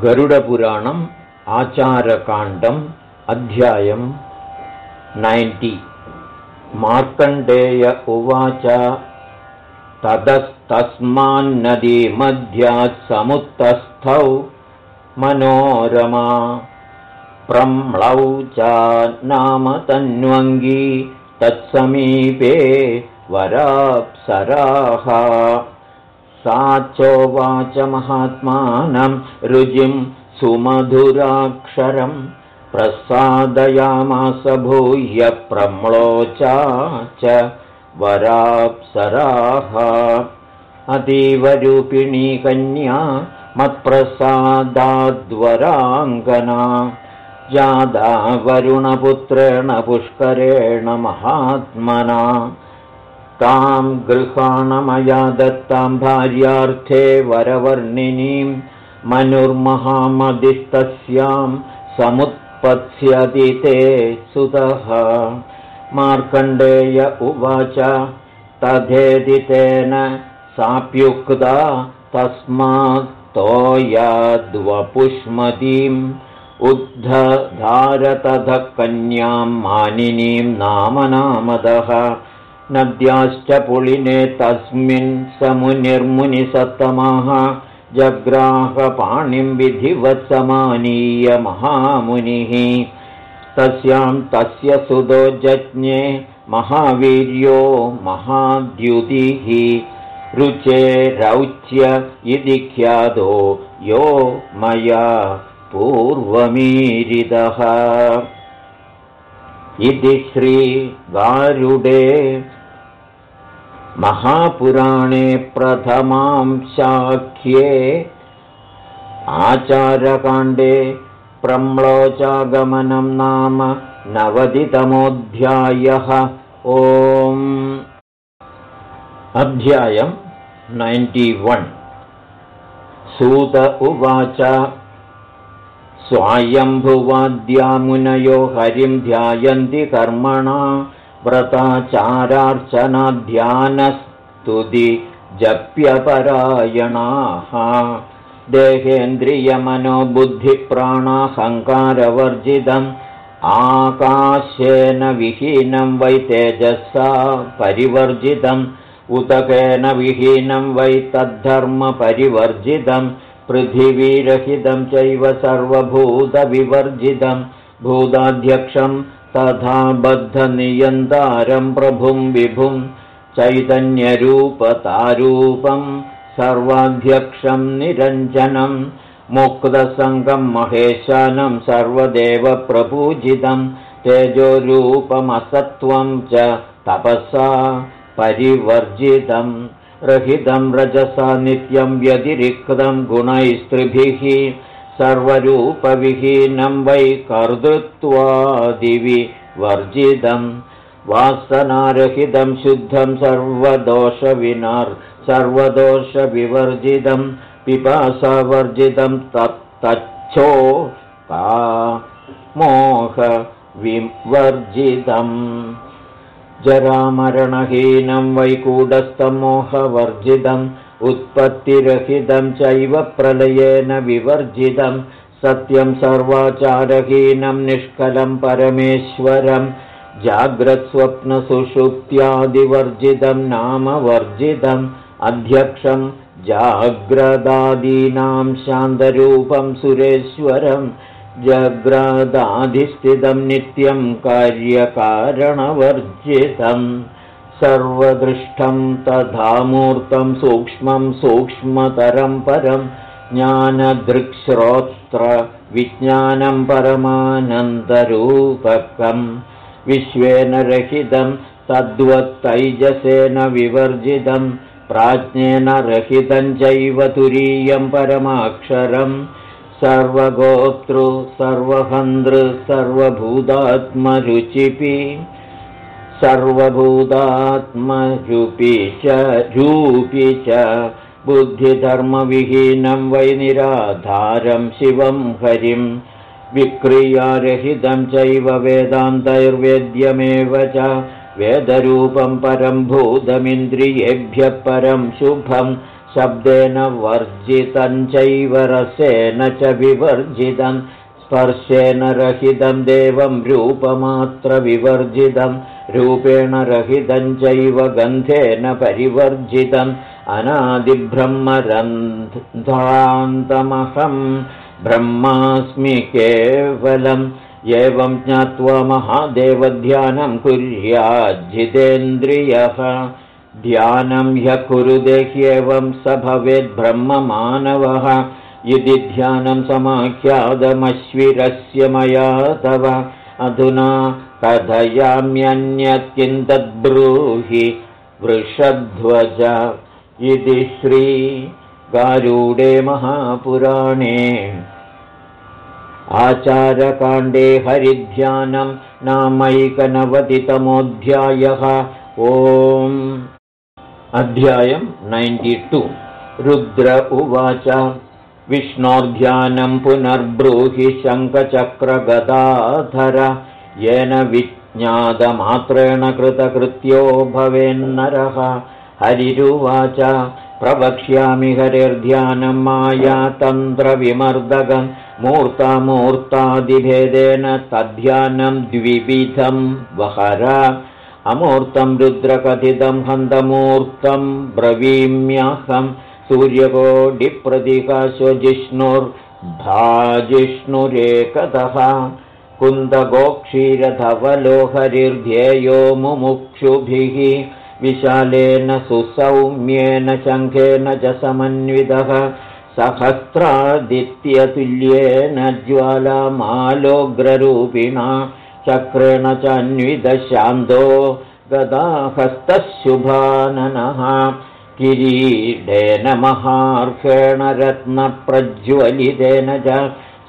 गरुडपुराणम् आचारकाण्डम् अध्यायम् नैन्टि। मार्कण्डेय उवाच ततस्तस्मान्नदीमध्यात् समुत्तस्थौ मनोरमा प्रम्लौ च नाम तन्वङ्गी तत्समीपे वराप्सराः सा चोवाच महात्मानं सुमधुराक्षरं प्रसादयामास भूय प्रम्लोचा च वराप्सराः। अतीवरूपिणी कन्या मत्प्रसादाद्वराङ्गना जादा वरुणपुत्रेण पुष्करेण महात्मना तां गृहाणमया दत्तां भार्यार्थे वरवर्णिनीं मनुर्महामदिस्तस्यां समुत्पत्स्यति ते सुतः। मार्कण्डेय उवाच तथेदितेन साप्युक्ता तस्मात्तोयाद्वपुष्मतीम् उद्धधारतथ कन्यां मानिनीं नाम नामदः नद्याश्च पुलिने तस्मिन् समुनिर्मुनिसत्तमाः जग्राहपाणिं विधिवत्समानीय महामुनिः। तस्यां तस्य सुदो जज्ञे महावीर्यो महाद्युतिः। रुचेरौच्य इति ख्यातो यो मया पूर्वमीरितः इति श्रीगारुडे महापुराणे प्रथमां शाख्ये आचारकाण्डे प्रम्लोचागमनं नाम नवतितमोऽध्यायः। ओम् अध्यायम् नैन्टिवन् सूत उवाच स्वायम्भुवाद्यामुनयो हरिं ध्यायन्ति कर्मणा व्रताचारार्चनाध्यानस्तुति जप्यपरायणाः। देहेन्द्रियमनोबुद्धिप्राणाहङ्कारवर्जितम् आकाशेन विहीनं वै तेजसा परिवर्जितम् उदकेन विहीनं वै तद्धर्मपरिवर्जितम् पृथिवीरहितं चैव सर्वभूतविवर्जितं भूताध्यक्षं तथा बद्धनियन्तारं प्रभुं विभुं चैतन्यरूपतारूपं सर्वाध्यक्षं निरञ्जनं मुक्तसङ्गं महेशानं सर्वदेवप्रपूजितं तेजोरूपमसत्त्वं च तपसा परिवर्जितम् रहितं रजसा नित्यं व्यतिरिक्तं गुणैस्त्रिभिः सर्वरूपविहीनं वै कर्तृत्वादिविवर्जितं वासनारहितं शुद्धं सर्वदोषविनार् सर्वदोषविवर्जितं पिपासावर्जितं तत्तच्छो का मोहविवर्जितम् जरामरणहीनं वैकूटस्थमोहवर्जितम् उत्पत्तिरहितं चैव प्रलयेन विवर्जितं सत्यं सर्वाचारहीनं निष्कलं परमेश्वरं जाग्रत्स्वप्नसुषुप्त्यादिवर्जितं नाम वर्जितम् अध्यक्षं जाग्रदादीनां शान्तरूपं सुरेश्वरम् जग्रादाधिस्थितं नित्यं कार्यकारणवर्जितं सर्वदृष्टं तथामूर्तं सूक्ष्मं सूक्ष्मतरं परं ज्ञानदृक्श्रोत्रविज्ञानं परमानन्दरूपकं विश्वेन रहितं तद्वत्तैजसेन विवर्जितं प्राज्ञेन रहितं चैव तुरीयं परमाक्षरम् सर्वगोतृ सर्वहन्तृ सर्वभूतात्मरुचिपि सर्वभूतात्मरुपि च रूपि च बुद्धिधर्मविहीनं वै निराधारं शिवं हरिं। विक्रियारहितं चैव वेदान्तैर्वेद्यमेव च वेदरूपं परं भूतमिन्द्रियेभ्यः परं शुभं। शब्देन वर्जितञ्चैव रसेन च विवर्जितम् स्पर्शेन रहितं देवं रूपमात्रविवर्जितं रूपेण रहितं चैव गन्धेन परिवर्जितम् अनादिब्रह्मरन्ध्रान्तमहं ब्रह्मास्मि केवलम् एवं ज्ञात्वा महादेवध्यानं कुर्याज्जितेन्द्रियः। ध्यानं ह्य कुरुदेह्येवं स भवेद्ब्रह्ममानवः यदि ध्यानं समाख्यादमश्विरस्य मया तव। अधुना कथयाम्यन्यत् तद्ब्रूहि वृषध्वज इति श्रीगारूडे महापुराणे। आचारकाण्डे हरिध्यानं नामैकनवतितमोऽध्यायः। ओम्। अध्यायम् नैन्टि टु। रुद्र उवाच। विष्णोर्ध्यानं पुनर्ब्रूहि शङ्खचक्रगदाधर येन विज्ञातमात्रेण कृतकृत्यो भवेन्नरः। हरिरुवाच प्रवक्ष्यामि हरिर्ध्यानं मायातन्त्रविमर्दकं मूर्तामूर्तादिभेदेन तद्ध्यानं द्विविधं वहर। अमूर्तं रुद्रकथितं हन्तमूर्तं ब्रवीम्यहम् सूर्यकोटिप्रतिकाशो जिष्णुर्भाजिष्णुरेकतः कुन्दगोक्षीरधवलोहरिर्ध्येयो मुमुक्षुभिः विशालेन सुसौम्येन शङ्खेन च समन्वितः सहस्रादित्यतुल्येन ज्वालामालोग्ररूपिणा चक्रेण च अन्वितशान्तो गदाहस्तः शुभाननः किरीडेन महार्षेण रत्नप्रज्वलितेन च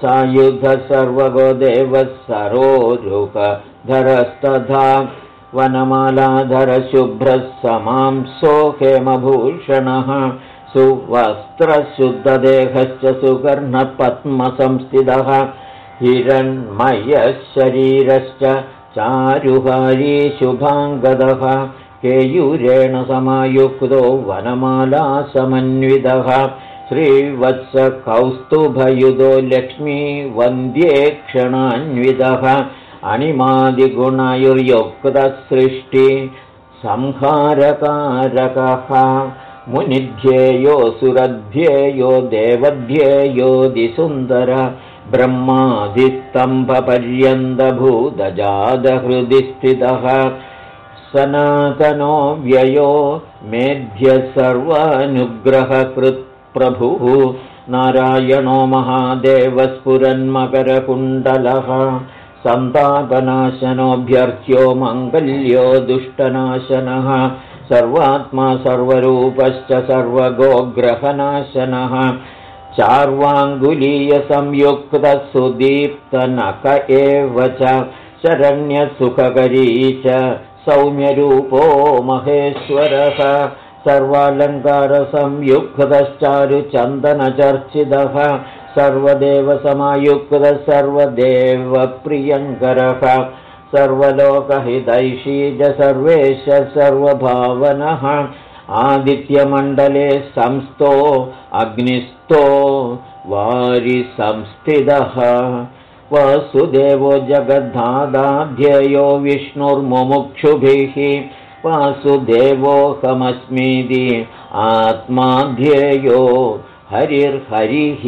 सायुधः सर्वगोदेवः सरोरुकधरस्तथा वनमालाधरशुभ्रः समांसो हेमभूषणः सुवस्त्रशुद्धदेहश्च सुकर्णपद्मसंस्थितः हिरण्मयः शरीरश्च चारुहारी शुभाङ्गदः केयूरेण समायुक्तो वनमालासमन्वितः श्रीवत्सकौस्तुभयुधो लक्ष्मीवन्द्ये क्षणान्वितः अणिमादिगुणयुर्युक्तसृष्टि संहारकारकः मुनिध्येयो सुरध्येयो देवध्येयो दिसुन्दर ब्रह्मादिस्तम्भपर्यन्तभूतजादहृदि स्थितः सनातनो व्ययो मेध्य सर्वानुग्रहकृत्प्रभुः नारायणो महादेवस्फुरन्मकरकुण्डलः सन्तापनाशनोऽभ्यर्थ्यो मङ्गल्यो दुष्टनाशनः सर्वात्मा सर्वरूपश्च सर्वगोग्रहनाशनः चार्वाङ्गुलीयसंयुक्तसुदीप्तनक एव च शरण्यसुखकरी च सौम्यरूपो महेश्वरः सर्वालङ्कारसंयुक्तश्चारुचन्दनचर्चितः सर्वदेवसमायुक्तः सर्वदेवप्रियङ्करः सर्वलोकहितैषीज सर्वेश सर्वभावनः आदित्यमण्डले संस्थो अग्निस्थो वारिसंस्थितः। वासुदेवो जगद्धादाध्ययो विष्णुर्मुमुक्षुभिः वासुदेवोऽहमस्मीति आत्माध्येयो हरिर्हरिः।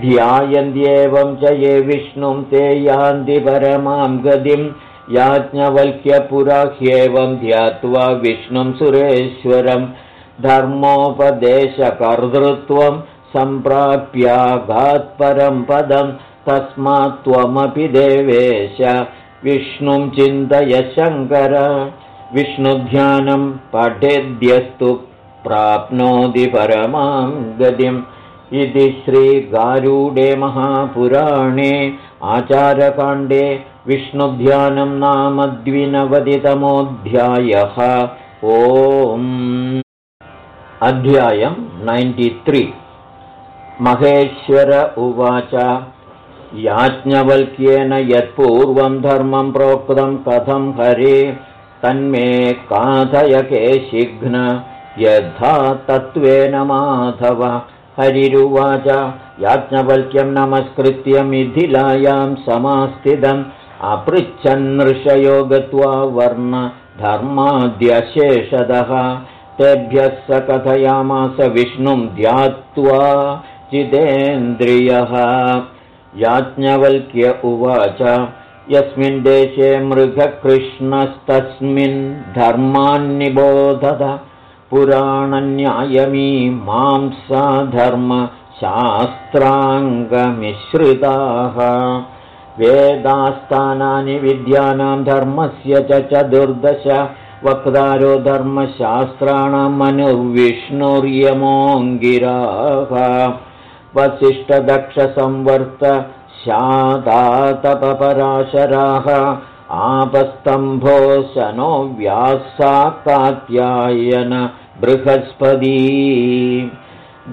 ध्यायन्त्येवं च ये विष्णुं ते यान्ति परमां गतिं। याज्ञवल्क्यपुराह्येवं ध्यात्वा विष्णुं सुरेश्वरं। धर्मोपदेशकर्तृत्वं सम्प्राप्याघात्परं पदम् तस्मात् त्वमपि देवेश। विष्णुं चिन्तय शङ्कर विष्णुध्यानं पठेद्यस्तु प्राप्नोति परमां गतिम्। इति श्रीगारूडे महापुराणे आचारकाण्डे विष्णुध्यानं नाम द्विनवतितमोऽध्यायः। ओम्। अध्यायम् नैन्टि महेश्वर उवाच। याज्ञवल्क्येन यत्पूर्वं धर्मं प्रोक्तं कथं हरे तन्मे काथयके शिघ्न यथा तत्त्वेन माधव। हरिरुवाच याज्ञवल्क्यं नमस्कृत्य मिथिलायां समास्थितम्। अपृच्छन्नृषयो गत्वा वर्णधर्माद्यशेषदः तेभ्यः स कथयामास विष्णुं ध्यात्वा चिदेन्द्रियः याज्ञवल्क्य उवाच यस्मिन् देशे मृगकृष्णस्तस्मिन् धर्मान्निबोधत पुराणन्यायमी मांसाधर्मशास्त्राङ्गमिश्रिताः। वेदास्थानानि विद्यानां धर्मस्य च चतुर्दश वक्तारो धर्मशास्त्राणां मनुर्विष्णुर्यमोऽङ्गिराः वसिष्ठदक्षसंवर्त शादातपराशराः आपस्तम्भो शनो व्यासा कात्यायन बृहस्पदी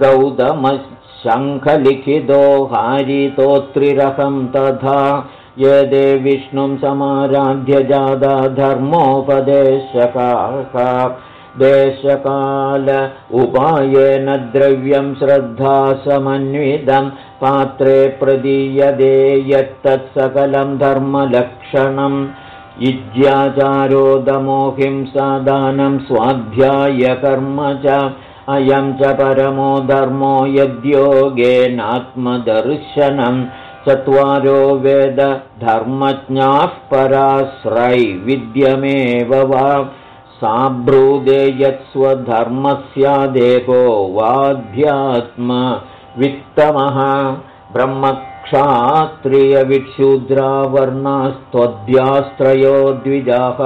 गौतमशङ्खलिखितो हारितोत्रिरहं तथा यदे विष्णुं समाराध्य जादा धर्मोपदेशकाः देशकाल उपायेन द्रव्यं श्रद्धा समन्वितं पात्रे प्रदीयदे यत्तत्सकलं धर्मलक्षणम् इज्याचारोदमोहिंसादानं स्वाध्यायकर्म च। अयं च परमो धर्मो यद्योगेनात्मदर्शनं। चत्वारो वेदधर्मज्ञाः पराश्रैविद्यमेव वा साब्रूदे यत्स्वधर्मस्यादेको वाध्यात्मवित्तमः ब्रह्मक्षात्रियविक्षूद्रावर्णास्त्वद्यास्त्रयो द्विजाः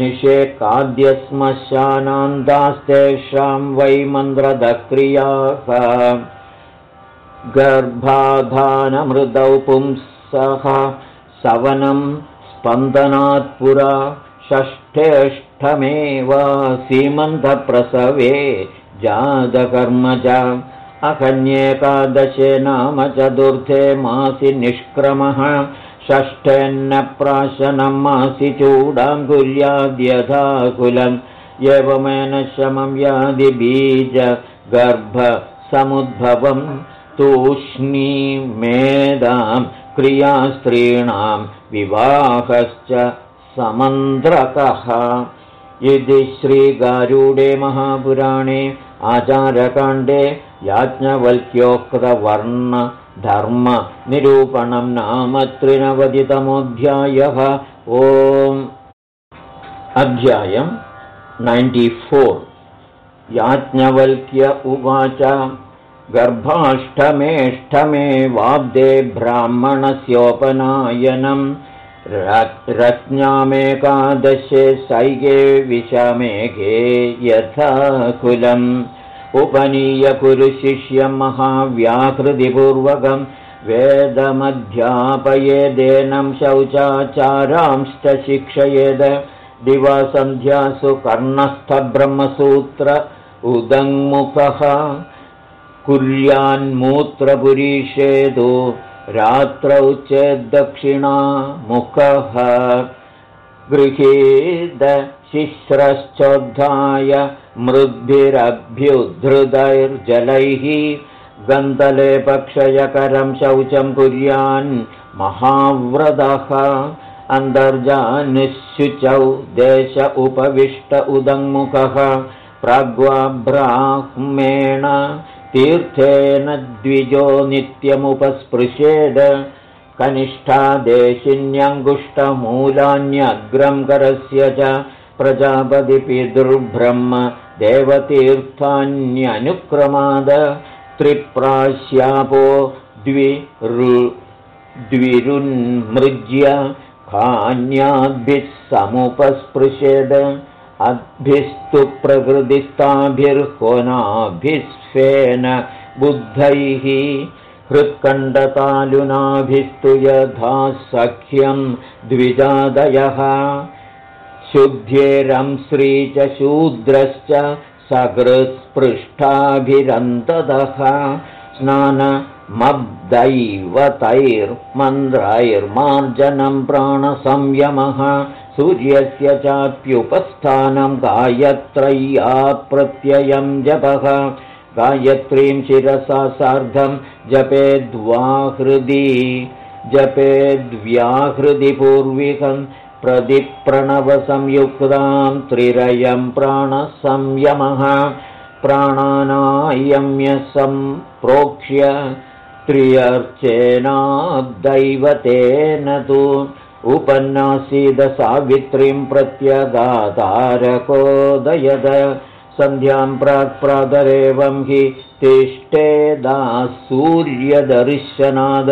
निषेकाद्यश्मशानान्तास्तेषां वै मन्द्रदक्रियाः गर्भाधानमृदौ पुंसः सवनं स्पन्दनात्पुरा षष्ठेष्ठमेव सीमन्तप्रसवे जातकर्मज अकन्येकादशे नाम चतुर्थे मासि निष्क्रमः षष्ठेन्नप्राशनं मासि चूडां कुर्याद्यथाकुलम् एवमेन शमं यादिबीजगर्भसमुद्भवं तूष्णीमेदां क्रियास्त्रीणां विवाहश्च समन्त्रकः इति श्रीगारूडे महापुराणे आचारकाण्डे याज्ञवल्क्योक्तवर्णधर्मनिरूपणं नाम त्रिनवतितमोऽध्यायः ओम्। अध्यायम् फोर्। याज्ञवल्क्य उवाच गर्भाष्टमेष्टमे वाब्दे ब्राह्मणस्योपनायनम् रत्न्यामेकादशे सैगे विषमेघे यथा कुलम् उपनीय कुरुशिष्यं महाव्याकृतिपूर्वकं वेदमध्यापयेदेनं शौचाचारांश्च शिक्षयेद दिवासन्ध्यासु कर्णस्थब्रह्मसूत्र उदङ्मुखः। कुर्यान्मूत्रपुरीषेदु रात्रौ चेद्दक्षिणा मुखः गृहीतशिश्रश्चोद्धाय मृद्भिरभ्युद्धृतैर्जलैः गन्तलेपक्षयकरं शौचं कुर्यान् महाव्रतः अन्तर्जानुशुचौ देश उपविष्ट उदङ्मुखः प्राग्वा ब्राह्मेण तीर्थेन द्विजो नित्यमुपस्पृशेद कनिष्ठादेशिन्यङ्गुष्टमूलान्यग्रं करस्य च प्रजापतिपितुर्ब्रह्म देवतीर्थान्यनुक्रमाद। त्रिप्राश्यापो द्विरुन्मृज्य कान्याद्भिः समुपस्पृशेद अद्भिस्तु प्रकृतिस्ताभिर्होनाभिस्वेन बुद्धैः हृत्कण्डतालुनाभिस्तु यथा सख्यं द्विजादयः। शुद्ध्येरं श्री च शूद्रश्च सकृत्स्पृष्टाभिरन्ततः स्नानमब्दैवतैर्मन्द्रैर्मार्जनं प्राणसंयमः सूर्यस्य चाप्युपस्थानं गायत्रय्या प्रत्ययं जपः। गायत्रीं शिरसा सार्धं जपेद्वाहृदि जपेद्व्याहृदि पूर्विकं प्रतिप्रणवसंयुक्तां त्रिरयं प्राणसंयमः। प्राणानायम्य सम्प्रोक्ष्य त्रियर्चेनादैवतेन तु उपन्नासीदसावित्रीं प्रत्यगातारकोदयद सन्ध्यां प्राक्प्रातरेवं हि तिष्ठेदा सूर्यदर्शनाद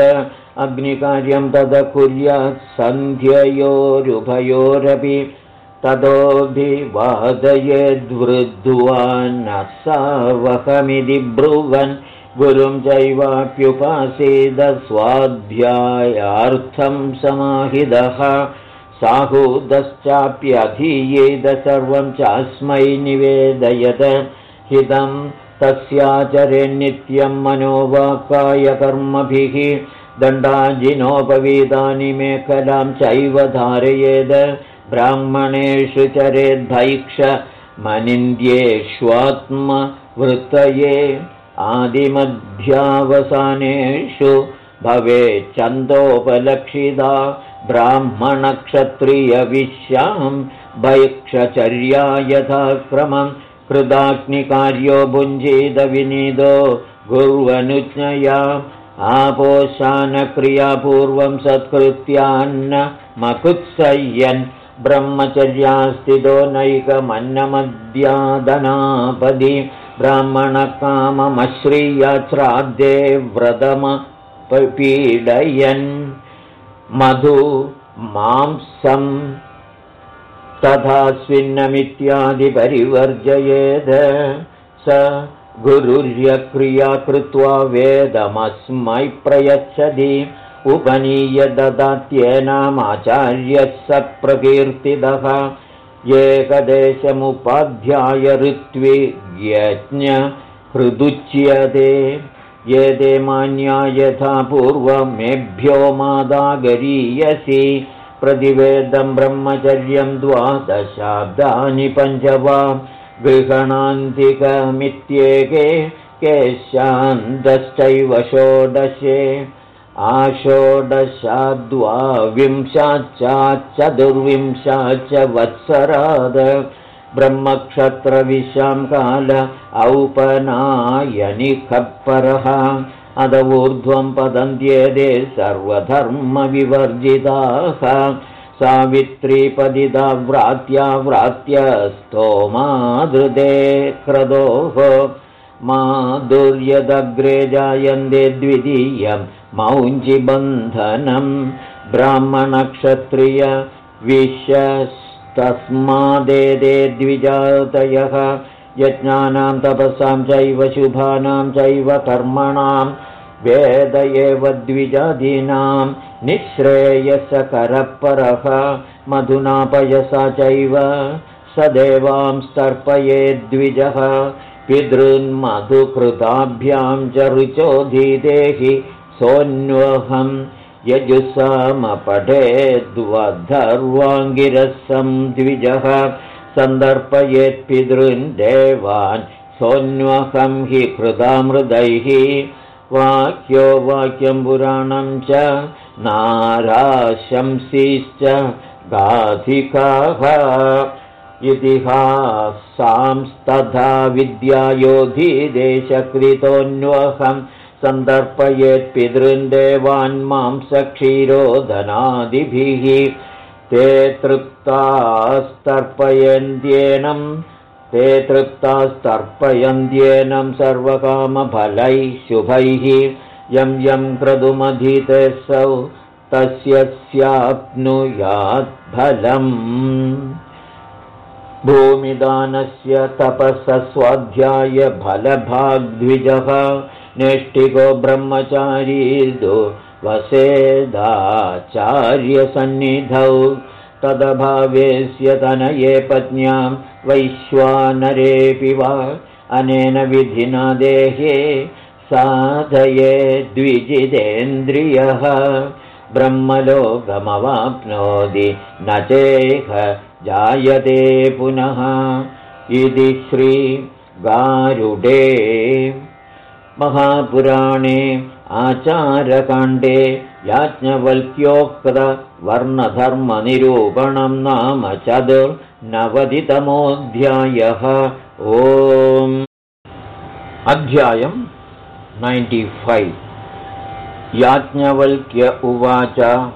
अग्निकार्यं तद कुर्यात् सन्ध्ययोरुभयोरपि ततोऽभिवादयेद्वृद्ध्वान्न सावहमिति ब्रुवन् गुरुं चैवाप्युपासीदस्वाध्यायार्थं समाहितः। साहूदश्चाप्यधीयेद सर्वं चास्मै निवेदयत। हितं तस्याचरे नित्यं मनोवाकायकर्मभिः दण्डाजिनोपवीतानि मेखलां चैव धारयेद। ब्राह्मणेषु चरेद्भैक्ष मनिन्द्येष्वात्मवृत्तये आदिमध्यावसानेषु भवेच्छन्दोपलक्षिता ब्राह्मणक्षत्रियविश्यां भैक्षचर्या यथाक्रमं कृदाग्निकार्यो भुञ्जीदविनीदो गुर्वनुज्ञया आपोषानक्रियापूर्वं सत्कृत्यान्न मकुत्सय्यन् ब्रह्मचर्यास्थितो नैकमन्नमद्यादनापदि ब्राह्मणकाममश्रीयाच्छ्राद्दे व्रतमपीडयन् मधु मांसं तथा स्विन्नमित्यादिपरिवर्जयेद स गुरुर्यक्रिया कृत्वा वेदमस्मै प्रयच्छति उपनीय ददात्येनामाचार्यः स प्रकीर्तितः हृदुच्यते ये दे मान्या यथा पूर्वमेभ्यो मादागरीयसि प्रतिवेदं ब्रह्मचर्यं द्वादशाब्दानि पञ्च वा गृहणान्तिकमित्येके केशान्तश्चैव षोडशे आषोडशाद्वाविंशाच्चतुर्विंशाच्च वत्सराद ब्रह्मक्षत्रविशां काल औपनायनिखपरः अद ऊर्ध्वं पदन्त्येदे सर्वधर्मविवर्जिताः। सावित्रीपदिता व्रात्या व्रात्यस्तोमादृते क्रदोः माधुर्यदग्रे जायन्ते द्वितीयं मौञ्जिबन्धनं ब्राह्मणक्षत्रिय विशस्तस्मादेदे द्विजातयः यज्ञानां तपसां चैव शुभानां चैव कर्मणां वेद एव द्विजादीनां निःश्रेयसकरपरः मधुनापयसा चैव स देवां स्तर्पयेद्विजः पितृन्मधुकृताभ्यां च रुचोधिदेहि सोऽन्वहं यजुसामपठेद्वधर्वाङ्गिरसं द्विजः सन्दर्पयेत्पितॄन् देवान् सोऽन्वहं हि कृतामृदैः वाक्यो वाक्यं पुराणं च नाराशंसीश्च गाधिकाः। इतिहासांस्तथा विद्यायोधिदेशकृतोऽन्वहं सन्दर्पयेत्पितॄन् देवान् मांसक्षीरोदनादिभिः ते तृप्तास्तर्पयन्त्येनं ते तृप्तास्तर्पयन्त्येनं सर्वकामफलैः शुभैः। यं यं क्रतुमधीतेऽसौ तस्य स्याप्नुयात्फलम् भूमिदानस्य तपसस्वाध्यायफलभाग्द्विजः नेष्टिको ब्रह्मचारीदो वसेदाचार्यसन्निधौ तदभावेस्य तनये पत्न्यां वैश्वानरेऽपि वा। अनेन विधिना देहे साधये द्विजितेन्द्रियः। ब्रह्मलोकमवाप्नोति न चेह जायते पुनः। इति श्रीगारुडे महापुराणे आचारकाण्डे याज्ञवल्क्योक्तवर्णधर्मनिरूपणं नाम चतुर्नवतितमोऽध्यायः। ओम्। अध्यायम् नैन्टिफैव् याज्ञवल्क्य उवाच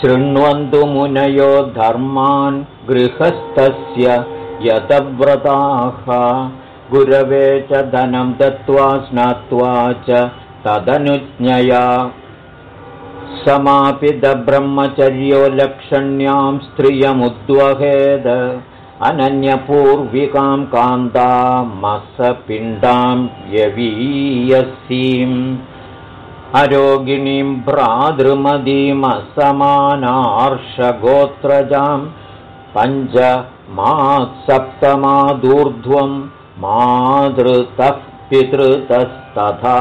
शृण्वन्तु मुनयो धर्मान् गृहस्थस्य यतव्रताः गुरवे च धनं दत्त्वा स्नात्वा च तदनुज्ञया। समापितब्रह्मचर्यो लक्षण्यां स्त्रियमुद्वहेद अनन्यपूर्विकां कान्तामसपिण्डां यवीयसीम्। अरोगिणीं भ्रातृमदीमसमानार्षगोत्रजां पञ्च मात्सप्तमादूर्ध्वं मातृतः पितृतस्तथा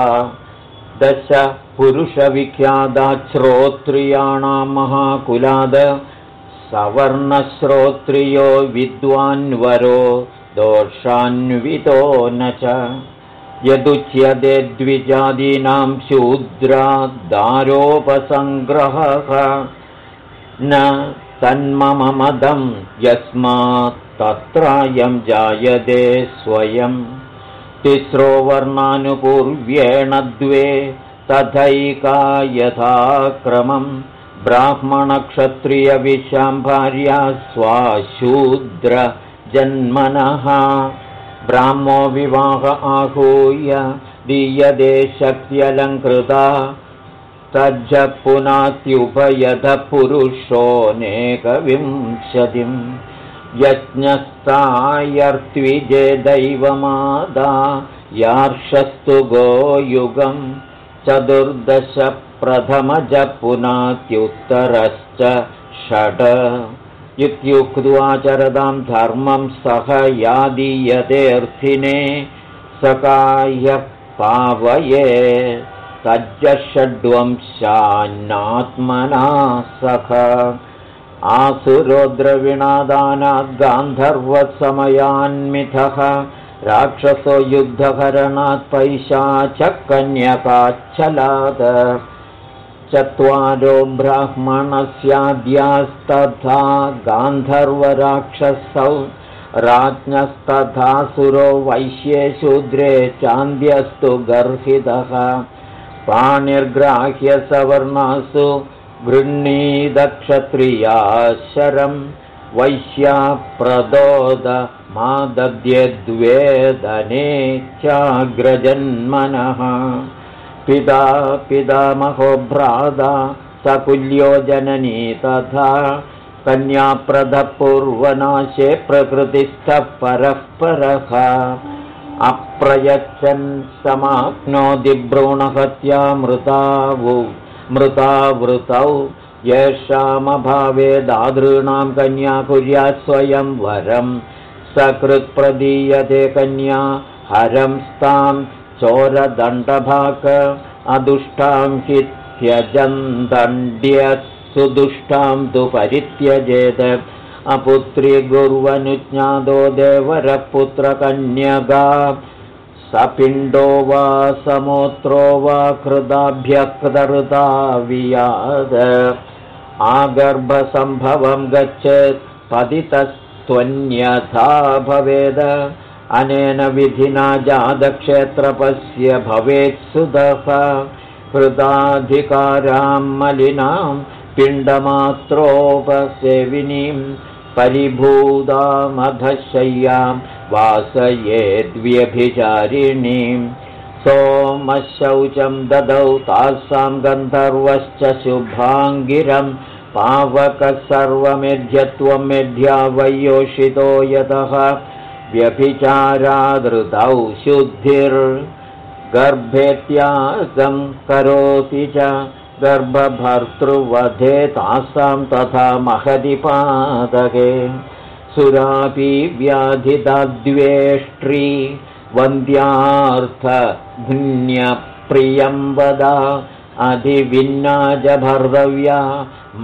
दश पुरुषविख्यादाश्रोत्रियाणां महाकुलाद सवर्णश्रोत्रियो विद्वान्वरो दोषान्वितो न च। यदुच्यते द्विजादीनां शूद्रादारोपसङ्ग्रहः। न तन्ममदं यस्मात् तत्रायं जायते स्वयं। तिस्रो वर्णानुपूर्व्येण द्वे तथैका यथाक्रमम् ब्राह्मणक्षत्रियविशाम्भार्या स्वाशूद्रजन्मनः ब्राह्मो विवाह आहूय दीयते शक्त्यलङ्कृता। तज्ज पुनात्युभयधपुरुषोऽनेकविंशतिम् यज्ञस्तायर्त्विजे दैवमादा यार्षस्तु गोयुगम् चतुर्दश प्रथमजपुनात्युत्तरश्च षट् इत्युक्त्वा चरदां धर्मं सह यादीयतेऽर्थिने सकाह्यः पावये तज्ज षड्वंशान्नात्मना सख आसुरोद्रविणादानाद्गान्धर्वसमयान्मिथः राक्षसो युद्धकरणात् पैशाचकन्यकाच्छलाद चत्वारो ब्राह्मणस्याद्यास्तथा गान्धर्वराक्षसौ राज्ञस्तथा सुरो वैश्ये शूद्रे चान्द्यस्तु गर्हितः। पाणिर्ग्राह्यसवर्णासु गृह्णीदक्षत्रिया प्रदोद मादद्यद्वेदने चाग्रजन्मनः पिता पितामहो भ्राता सकुल्यो जननी तथा कन्याप्रधपूर्वनाशे प्रकृतिस्थः परः परः। अप्रयच्छन् समाप्नोदिभ्रूणहत्या मृतावु मृतावृतौ येषामभावे दादॄणां कन्या कुर्यात् स्वयं वरम् सकृत्प्रदीयते कन्या हरंस्तां चोरदण्डभाक अदुष्टां हि त्यजन्दण्ड्यत् सुदुष्टां तु परित्यजेत अपुत्री गुर्वनुज्ञातो देवरपुत्रकन्यगा सपिण्डो वा समोत्रो वा कृताभ्यकृतरुता वियाद। आगर्भसम्भवं गच्छेत् पतितस् त्वन्यथा भवेद। अनेन विधिना जातक्षेत्रपस्य भवेत् सुदः कृताधिकारां मलिनां पिण्डमात्रोपसेविनीं परिभूतामधशय्यां वासयेद्व्यभिचारिणीं सोमशौचं ददौ तासां गन्धर्वश्च शुभाङ्गिरम् पावकः सर्वमेध्यत्वं मेध्या वैयोषितो यतः व्यभिचारादृतौ शुद्धिर्गर्भेत्यागं करोति च गर्भभर्तृवधे तासां तथा महदिपादके सुरापि व्याधिदद्वेष्ट्री वन्द्यार्थघ्न्यप्रियं वदा अधिभिन्ना च भर्तव्या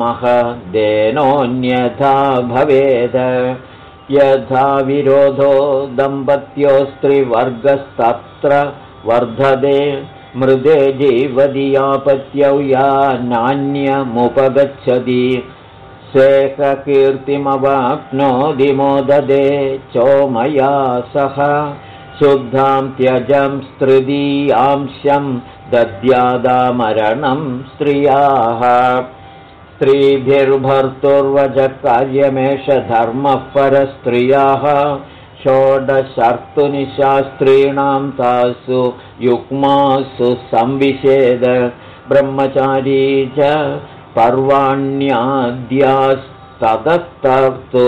महदेनोऽन्यथा भवेत् यथा विरोधो दम्पत्योस्त्रिवर्गस्तत्र वर्धते मृदे जीवदीयापत्यौ या नान्यमुपगच्छति शेखकीर्तिमवाप्नोदिमोददे चोमया सह। शुद्धां त्यजं स्त्रिदीयांशं दद्यादामरणं स्त्रियाः। स्त्रीभिर्भर्तुर्वचकार्यमेष धर्मः परस्त्रियाः षोडशर्तुनिशास्त्रीणां तासु युग्मासु संविशेद। ब्रह्मचारी च पर्वाण्याद्यास्ततस्तु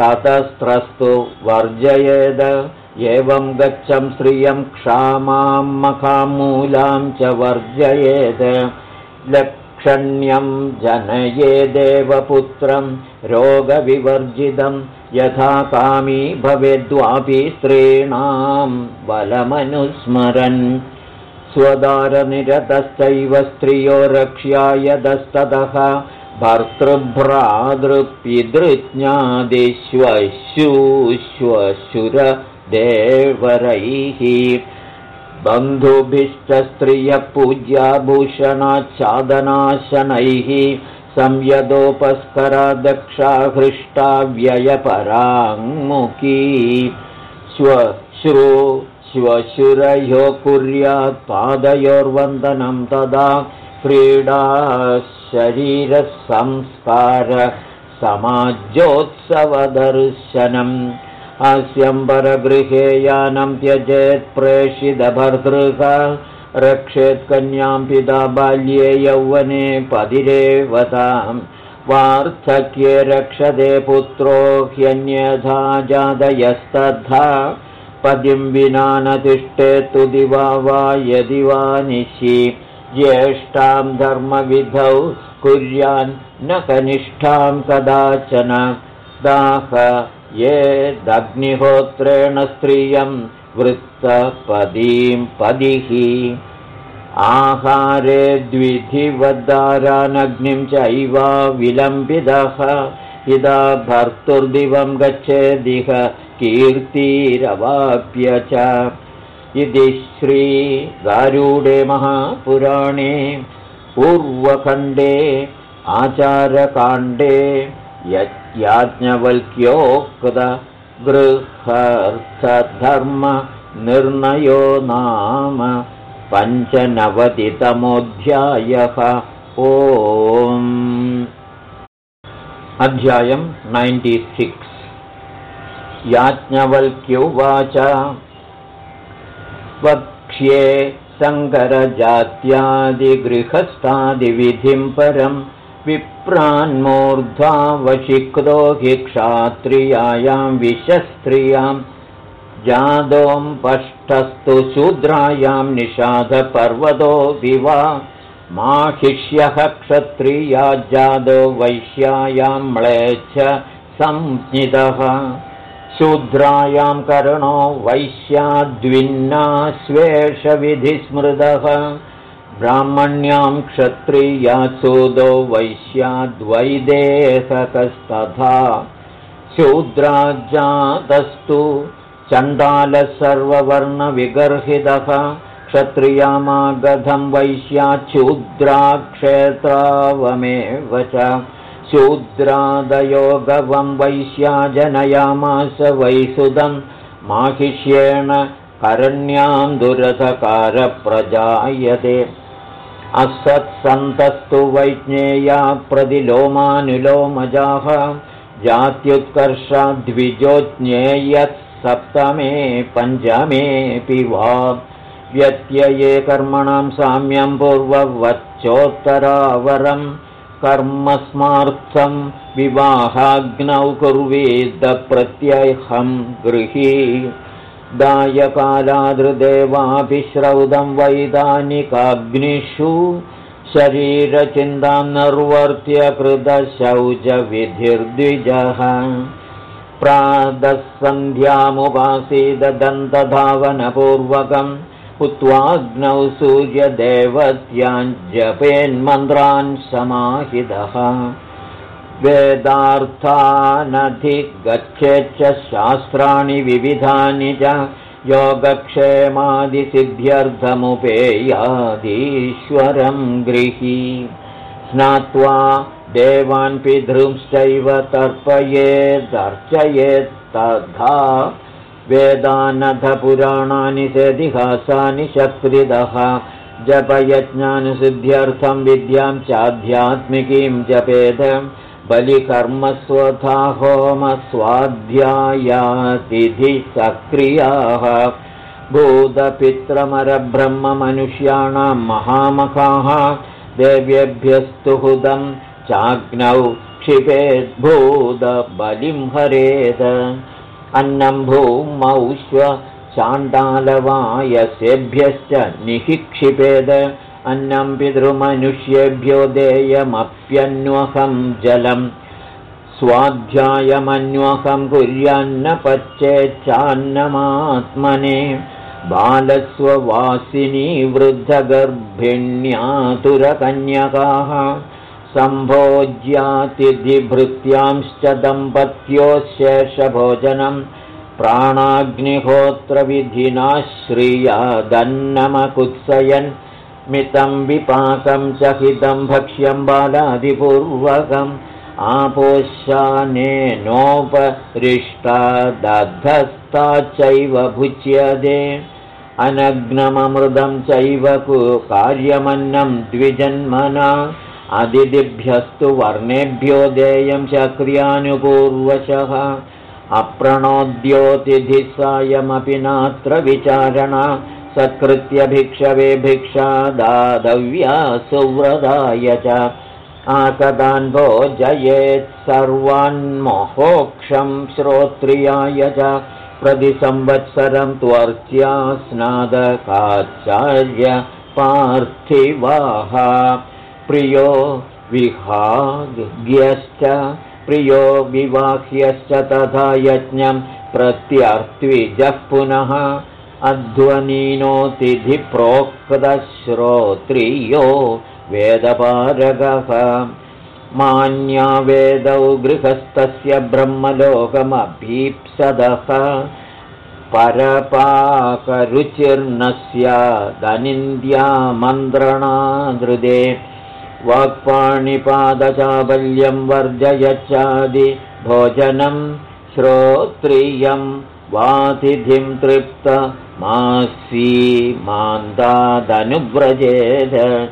ततस्त्रस्तु वर्जयेद। एवं गच्छं श्रियं क्षामां मखामूलां च वर्जयेत् लक्षण्यं जनयेदेव पुत्रं रोगविवर्जितं यथा कामी भवेद्वापि स्त्रीणां बलमनुस्मरन् स्वदारनिरतश्चैव स्त्रियो रक्ष्यायदस्ततः भर्तृभ्रातृपितृज्ञादिश्वशुश्वशुरदेवरैः बन्धुभिश्च स्त्रियपूज्याभूषणाच्छादनाशनैः संयदोपस्करा दक्षा हृष्टा व्ययपराङ्मुखी श्वश्रु श्वशुरयो कुर्यात् पादयोर्वन्दनं तदा क्रीडा शरीरसंस्कार समाजोत्सवदर्शनम् अस्यम्बरगृहे यानं त्यजेत् प्रेषितभर्तृः रक्षेत्कन्यां पिता बाल्ये यौवने पदिरेवताम् वार्धक्ये रक्षते पुत्रो ह्यन्यथा जातयस्तथा पदिं विना न तिष्ठेत्तु दिवा वा यदि वा निशि ज्येष्ठां धर्मविधौ कुर्यान् न कनिष्ठां कदाचन। दाह ये दग्निहोत्रेण स्त्रियं वृत्तपदीं पदिः। आहारे द्विधिवद्दारानग्निं चैवा विलम्बितः। इदा भर्तुर्दिवं गच्छेदिह कीर्तिरवाप्य च। इति श्रीगारूडे महापुराणे पूर्वखण्डे आचारकाण्डे यज्ञाज्ञवल्क्योक्तगृहर्थधर्मनिर्णयो नाम पञ्चनवतितमोऽध्यायः। ओ अध्यायम् नैन्टि सिक्स् याज्ञवल्क्युवाच वक्ष्ये सङ्करजात्यादिगृहस्थादिविधिं परं विप्रान्मूर्ध्वावशिक्तो हि क्षात्रियायां विशस्त्रियां जादोम्पष्टस्तु शूद्रायां निषादपर्वतो दिवा माहिष्यः क्षत्रिया जादो वैश्यायां म्लेच्छ संज्ञितः शूद्रायां करणो वैश्याद्विन्ना स्वेषविधिस्मृतः ब्राह्मण्यां क्षत्रियासूदो वैश्याद्वैदेहकस्तथा। शूद्राजातस्तु चण्डालसर्ववर्णविगर्हितः। क्षत्रियामागधं वैश्याच्छूद्राक्षेत्रावमेव च शूद्रादयो गवं वैश्या जनयामास वैसुदं माहिष्येण करण्यां दुरथकारप्रजायते असत्सन्तस्तु वैज्ञेया प्रतिलोमानुलोमजाः जात्युत्कर्षाद्विजोज्ञेयः सप्तमे पञ्चमेऽपि वा। व्यत्यये कर्मणां साम्यं पूर्ववच्चोत्तरावरम् कर्मस्मार्थं विवाहाग्नौ कुर्वीदप्रत्ययहं गृही। दायकालादृदेवाभिश्रौदं वैदानिकाग्निषु शरीरचिन्तां निर्वर्त्य कृतशौचविधिर्द्विजः। प्रातः सन्ध्यामुपासीदन्तधावनपूर्वकं हुत्वाग्नौ सूर्यदेवत्याञ्जपेन्मन्त्रान् समाहितः। वेदार्थानधिगच्छेच्च शास्त्राणि विविधानि च योगक्षेमादिसिद्ध्यर्थमुपेयादीश्वरं गृही। स्नात्वा देवान् पितृंश्चैव तर्पयेदर्चयेत्तथा वेदानथपुराणानि सेदिहासानि शक्तिदः जपयज्ञानुसिद्ध्यर्थं विद्यां चाध्यात्मिकीं जपेद। बलिकर्मस्वथा होमस्वाध्यायातिथिसक्रियाः भूतपित्रमरब्रह्ममनुष्याणां महामखाः। देव्येभ्यस्तुहुदं चाग्नौ क्षिपेद्भूतबलिं हरेद अन्नं भूमौश्व चाण्डालवायसेभ्यश्च निःक्षिपेद अन्नं पितृमनुष्येभ्यो देयमप्यन्वहं जलम्। स्वाध्यायमन्वहं कुर्यान्न पच्चेच्चान्नमात्मने बालस्ववासिनी वृद्धगर्भिण्यातुरकन्यकाः सम्भोज्यातिथिभृत्यांश्च दम्पत्योशेषभोजनम् प्राणाग्निहोत्रविधिना श्रियादन्नमकुत्सयन् मितं विपाकं च हितं भक्ष्यं बालादिपूर्वकम् आपोषानेनोपरिष्टा दधस्ता चैव भुज्यते अनग्नममृतं चैव कार्यमन्नं द्विजन्मना अदितिभ्यस्तु वर्णेभ्यो देयं चक्र्यानुपूर्वशः अप्रणोद्योतिथिसायमपि नात्र विचारणा। सत्कृत्य भिक्षवे भिक्षा दातव्या सुव्रताय च। आकदान् भोजयेत् सर्वान्मोक्षं श्रोत्रियाय च। प्रतिसंवत्सरं त्वर्च्या स्नादकाचार्य पार्थिवाः प्रियो विहाग्यश्च प्रियो विवाह्यश्च तथा यज्ञं प्रत्यर्त्विजः पुनः अध्वनीनोतिथिप्रोक्तश्रोत्रियो वेदपारगः। मान्या वेदौ गृहस्थस्य ब्रह्मलोकमभीप्सदः। परपाकरुचिर्नस्य दनिन्द्यामन्त्रणादृदे वाक्पाणिपादचाबल्यं वर्जयच्चादि भोजनं श्रोत्रियं वातिथिं तृप्त मासी मान्दादनुव्रजेद।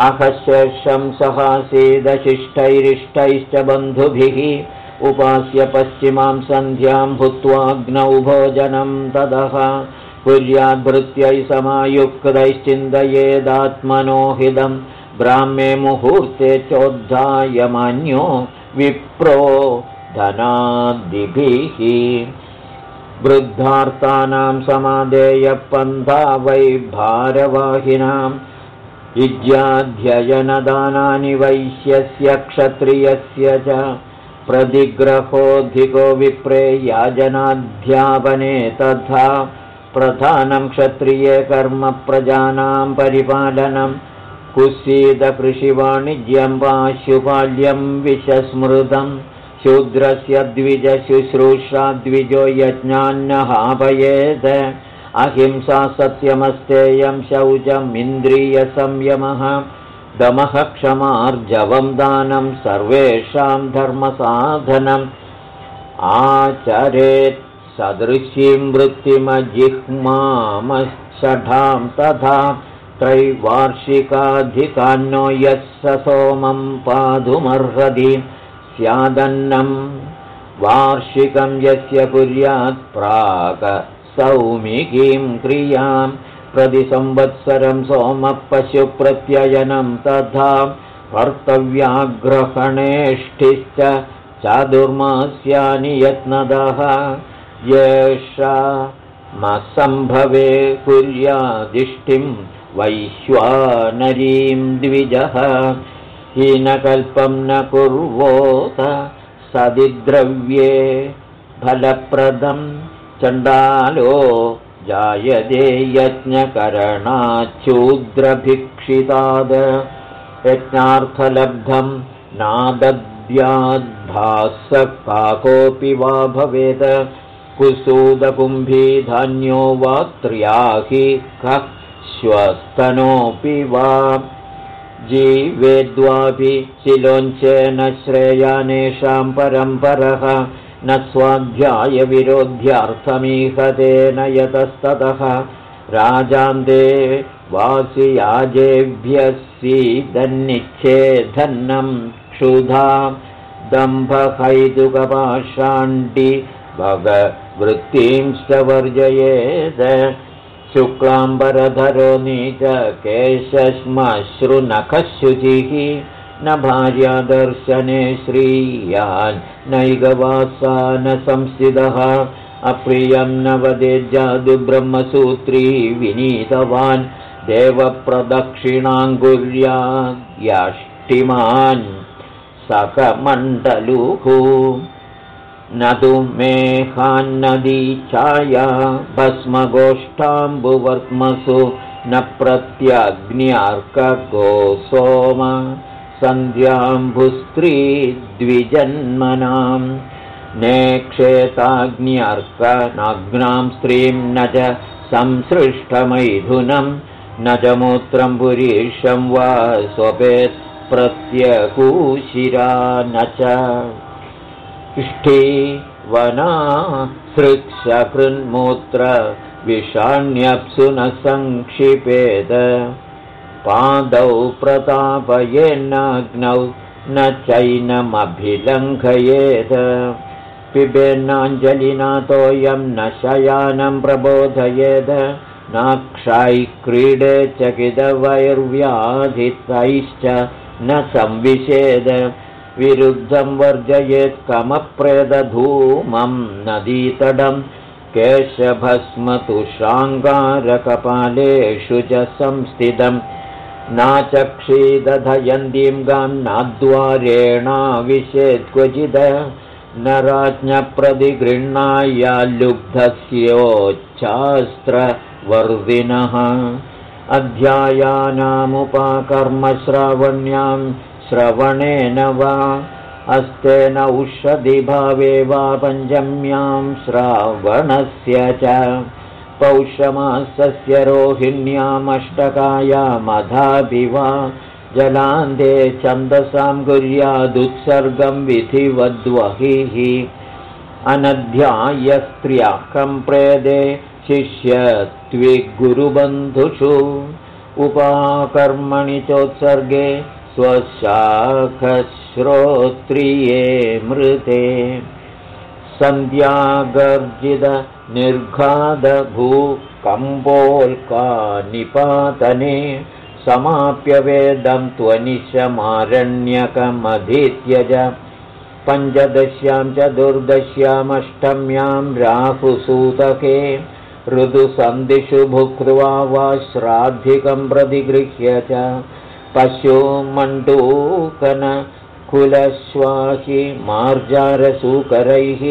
अहशेषं सहासीदशिष्टैरिष्टैश्च बन्धुभिः उपास्य पश्चिमां सन्ध्यां भूत्वाग्नौ भोजनं तदः कुर्याद्भृत्यै समायुक्तैश्चिन्तयेदात्मनोहिदम् ब्राह्मे मुहूर्ते चोद्धायमान्यो विप्रो धनादिभिः। वृद्धार्तानां समादेयपन्था वै भारवाहिनाम् युज्याध्ययनदानानि वैश्यस्य क्षत्रियस्य च प्रतिग्रहोऽधिको विप्रे याजनाध्यापने तथा प्रधानं क्षत्रिये कर्म प्रजानां परिपालनम् कुसीदकृषिवाणिज्यं वा शुपाल्यं विषस्मृतं शूद्रस्य द्विजशुश्रूषा द्विजो यज्ञान्नहापयेत्। अहिंसा सत्यमस्तेयं शौचमिन्द्रियसंयमः दमः क्षमार्जवं दानं सर्वेषां धर्मसाधनम्। आचरेत् सदृशीं वृत्तिमजिह्मामषठां तथा त्रैवार्षिकाधिकान्नो यः स सोमं पातुमर्हति स्यादन्नं वार्षिकं यस्य कुर्यात् प्राक् सौमिकीं क्रियां प्रतिसंवत्सरं सोमः पशुप्रत्ययनं तथा कर्तव्याग्रहणेष्ठिश्च चादुर्मास्यानि यत्नदः येषा मसम्भवे कुर्यादिष्टिं वैश्वानरीं द्विजः हीनकल्पं न कुर्वोत सदिद्रव्ये फलप्रदं चण्डालो जायते यज्ञकरणाच्छूद्रभिक्षिताद यज्ञार्थलब्धं नादद्याद्भास काकोऽपि वा भवेत् कुसूदकुम्भी धान्यो वा त्र्याहि कः श्वस्तनोऽपि वा। जीवेद्वापि शिलोञ्चेन श्रेयानेषां परम्परः। न स्वाध्यायविरोध्यार्थमीहतेन यतस्ततः। राजान्ते वासियाजेभ्यः सीदन्निच्छेधन्नं क्षुधा। दम्भहैदुकपाषाण्डि भगवृत्तिंश्च वर्जयेत् शुक्लाम्बरधरो नीच केशश्मश्रुनखशुचिः न भार्यादर्शने श्रीयान् नैगवासा न संस्थितः अप्रियं न वदे जादुब्रह्मसूत्री विनीतवान् देवप्रदक्षिणाङ्गुर्याष्टिमान् सकमण्डलुः न तु मेहान्नदी छाया भस्मगोष्ठाम्बुवर्त्मसु न प्रत्यग्न्यार्कगो सोम सन्ध्याम्भुस्त्रीद्विजन्मनां नेक्षेताग्न्यर्कनग्नां स्त्रीं न च संसृष्टमैथुनं न च मूत्रं पुरीशं वा स्वपेत् प्रत्यकूशिरा न च इष्ठी वना सृक्षकृन्मूत्र विषाण्यप्सु न सङ्क्षिपेद पादौ प्रतापयेन्नाग्नौ न चैनमभिलङ्घयेत्। पिबेन्नाञ्जलिनातोऽयं न शयानं प्रबोधयेद नाक्षायि क्रीडे चकितवैर्व्याधितैश्च न संविशेद विरुद्धं वर्जयेत् कमप्रेदधूमं नदीतडं केशभस्मतुषाङ्गारकपालेषु च संस्थितं। नाचक्षीदधयन्तीं गां नाद्वारेणाविशेत् क्वचिद न राज्ञप्रतिगृह्णायाल्लुब्धस्योच्छास्त्रवर्धिनः अध्यायानामुपाकर्मश्रावण्यां श्रवणेन वा अस्तेन उषधिभावे वा पञ्चम्यां श्रावणस्य च पौषमासस्य रोहिण्यामष्टकायामधाभि वा जलान्ते छन्दसां कुर्यादुत्सर्गं विधिवद्वहिः अनध्यायस्त्र्याकं प्रेदे शिष्यत्विगुरुबन्धुषु उपाकर्मणि चोत्सर्गे स्वशाखश्रोत्रिये मृते। सन्ध्यागर्जितनिर्घादभूकम्बोल्कानिपातने समाप्य वेदं त्वनिशमारण्यकमधीत्यज पञ्चदश्यां चतुर्दश्यामष्टम्यां राहुसूतके ऋतुसन्धिषु भुक्त्वा वा श्राद्धिकं प्रतिगृह्य च पश्योमण्डूकनकुलश्वाहि मार्जारसूकरैः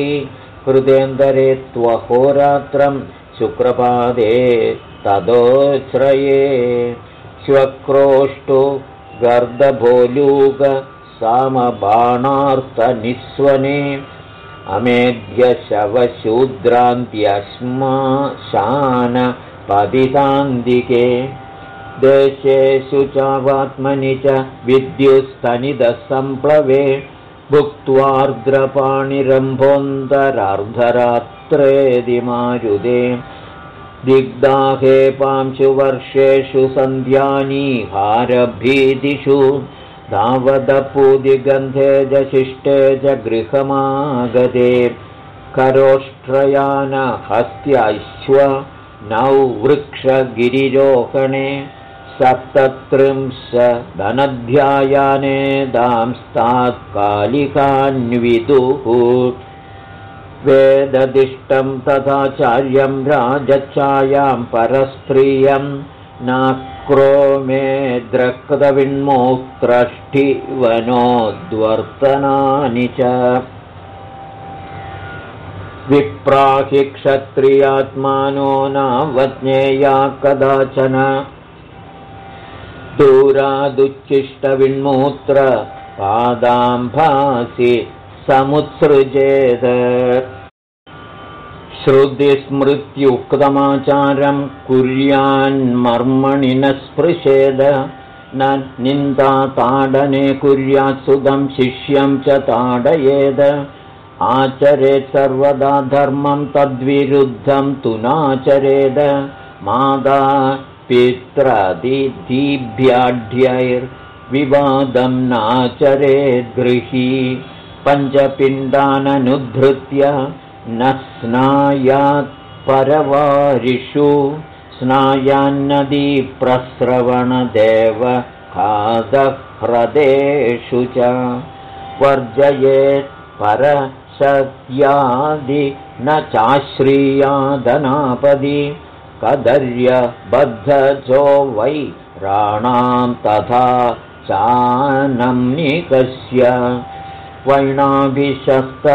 हृदेन्दरे त्वहोरात्रं शुक्रपादे तदोश्रये। श्वक्रोष्टु गर्दभोलूकसामबाणार्तनिःस्वने अमेध्यशवशूद्रान्त्यस्मा शानपदितान्दिके देशेषु चावात्मनि च विद्युस्तनिदसम्प्लवे भुक्त्वार्द्रपाणिरम्भोन्दरार्धरात्रेदिमारुदे दिग्दाहे पांशुवर्षेषु सन्ध्यानि हारभीतिषु तावदपूदिगन्धे च शिष्टे च गृहमागते करोष्ट्रयानहस्त्यश्व नौ वृक्षगिरिरोहणे सप्तत्रिंशदनध्यायानेदांस्तात्कालिकान्विदुः वेददिष्टं तथाचार्यं राजच्छायां परस्त्रियं नाक्रोमे द्रक्तविन्मोक्त्रष्टिवनोद्वर्तनानि च। विप्राहि क्षत्रियात्मानो नावज्ञेया कदाचन दूरादुच्चिष्टविन्मूत्र पादाम्भासि समुत्सृजेत्। श्रुतिस्मृत्युक्तमाचारं कुर्यान्मर्मणि न स्पृशेद। न निन्दा ताडने कुर्यात् सुदं शिष्यं च ताडयेद। आचरेत् सर्वदा धर्मं तद्विरुद्धं तु नाचरेद मादा पित्रादिभ्याढ्यैर्विवादं नाचरेद्गृही पञ्चपिण्डाननुधृत्य न स्नायात् परवारिषु। स्नायान्नदीप्रस्रवणदेव खादह्रदेषु च। वर्जयेत् परसत्यादि न चाश्रीयादनापदि कदर्यबद्धजो वै राणां तथा चानम्निकस्य वैणाभिशस्त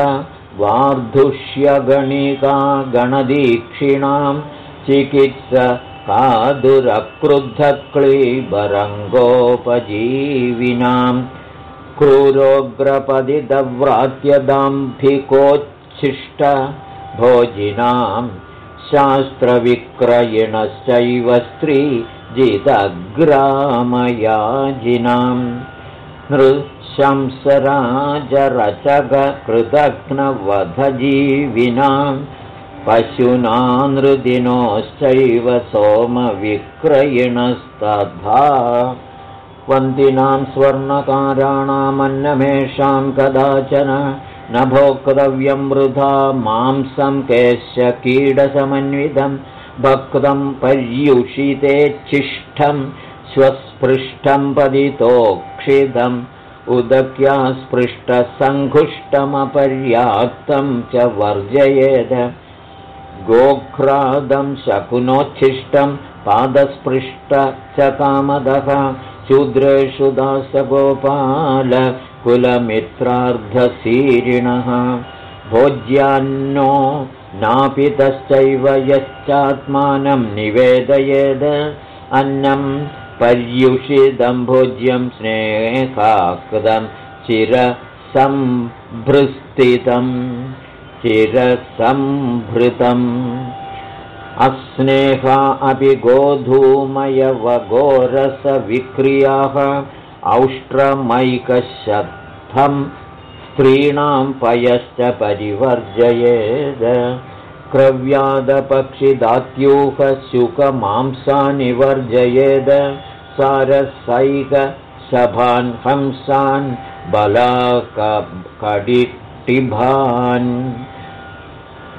वार्धुष्यगणिका गणदीक्षिणां चिकित्स कादुरक्रुद्धक्लीबरङ्गोपजीविनां क्रूरोग्रपदिदव्रात्यदाम्भिकोच्छिष्ट भोजिनां शास्त्रविक्रयिणश्चैव स्त्रीजिदग्रामयाजिनां नृशंसराजरचगकृदघ्नवधजीविनां पशुना नृदिनोश्चैव सोमविक्रयिणस्तथा वन्दिनां स्वर्णकाराणामन्नमेषां कदाचन न भोक्तव्यं वृथा मांसं केश्य कीडसमन्वितं भक्तं पर्युषितेच्छिष्टं स्वस्पृष्टं पदितोक्षिदम् उदक्या स्पृष्टसङ्घुष्टमपर्याप्तं च वर्जयेद। गोघ्रादं शकुनोच्छिष्टं पादस्पृष्ट च कामदः शूद्रेषु दासगोपाल कुलमित्रार्धसीरिणः। भोज्यान्नो नापितश्चैव यश्चात्मानं निवेदयेद। अन्नं पर्युषितं भोज्यं स्नेहाकृतं चिरसम्भृस्थितं चिरसम्भृतम् अस्नेहा अपि गोधूमयवगोरसविक्रियाः औष्ट्रमैकशब्दं स्त्रीणां पयश्च परिवर्जयेद। क्रव्यादपक्षिदात्यूहशुकमांसानि वर्जयेद सारसैकशभान् हंसान् बलाकडिटिभान्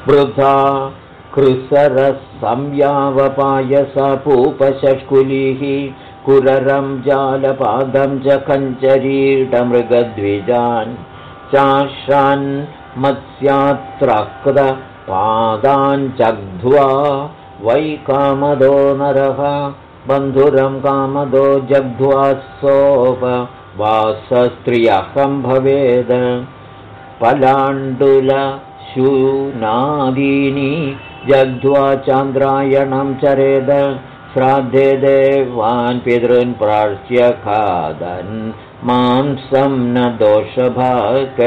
वृथा कृसरसंयावपायसपूपशष्कुलीः कुररं जालपादं च कञ्चरीटमृगद्विजान् चाशान् मत्स्यात्रकृतपादान् जग्ध्वा वै कामदो नरः बन्धुरं कामदो जग्ध्वा सोपवासस्त्रियहं भवेद। पलाण्डुलशूनादीनि जग्ध्वा चान्द्रायणं चरेद श्राद्धे देवान् पितॄन् प्राच्य खादन्। मांसं न दोषभाक्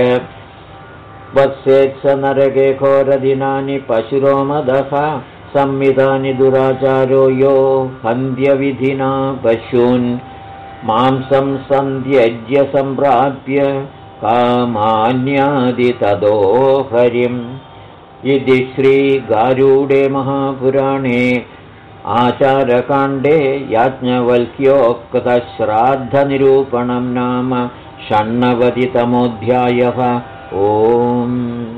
वत्सेत्स नरके घोरदिनानि पशुरोमदः। संविधानि दुराचारो यो हन्त्यविधिना पशून्। मांसं सन्त्यज्य सम्प्राप्य कामान्यादितदो हरिम्। इति श्रीगारूडे महापुराणे आचारकाण्डे याज्ञवल्क्योक्तश्राद्धनिरूपणं नाम षण्णवतितमोऽध्यायः। ओम्।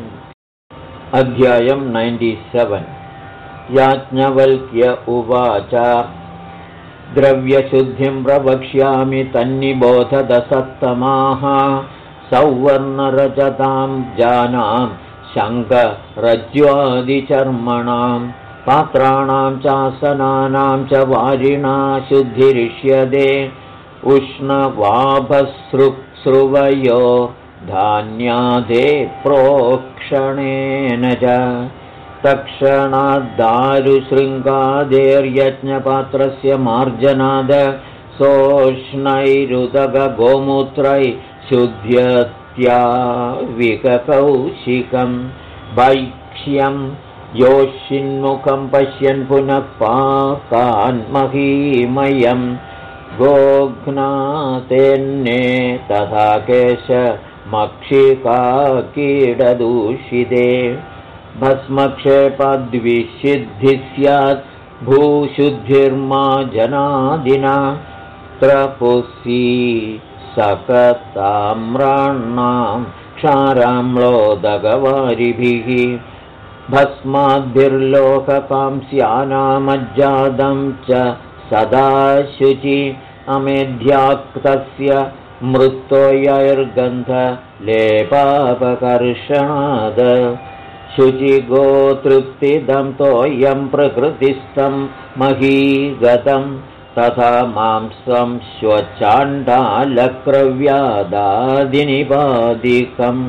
अध्यायम् नैन्टि सेवेन्। याज्ञवल्क्य उवाच द्रव्यशुद्धिं प्रवक्ष्यामि तन्निबोधदसत्तमाः। सौवर्णरजतां जानां शङ्करज्वादिचर्मणां पात्राणां चासनानां च वारिणा शुद्धिरिष्यते। उष्णवाभसृक्सृवयो धान्यादे प्रोक्ष भक्षणेन च। तक्षणाद्दारुशृङ्गादेर्यज्ञपात्रस्य मार्जनाद सोष्णैरुदगगोमूत्रै शुद्ध्यत्या विककौशिकम् वैक्ष्यं योषिन्मुखं पश्यन् पुनः पाकान्महीमयम् गोघ्नातेन्ने तथा केश मक्षिका कीडदूषिते भस्मक्षेपद्विषिद्धिः स्यात् भूशुद्धिर्मा जनादिना त्रपुसी सकताम्राणां क्षाराम्लोदगवारिभिः भस्माद्भिर्लोककांस्यानामज्जातं च सदा शुचि अमेध्याक्तस्य मृत्तोयैर्गन्धलेपापकर्षणाद शुचिगोतृप्तिदं तोयं प्रकृतिस्थं महीगतं तथा मांसं स्वचाण्डालक्रव्यादादिनिपादिकम्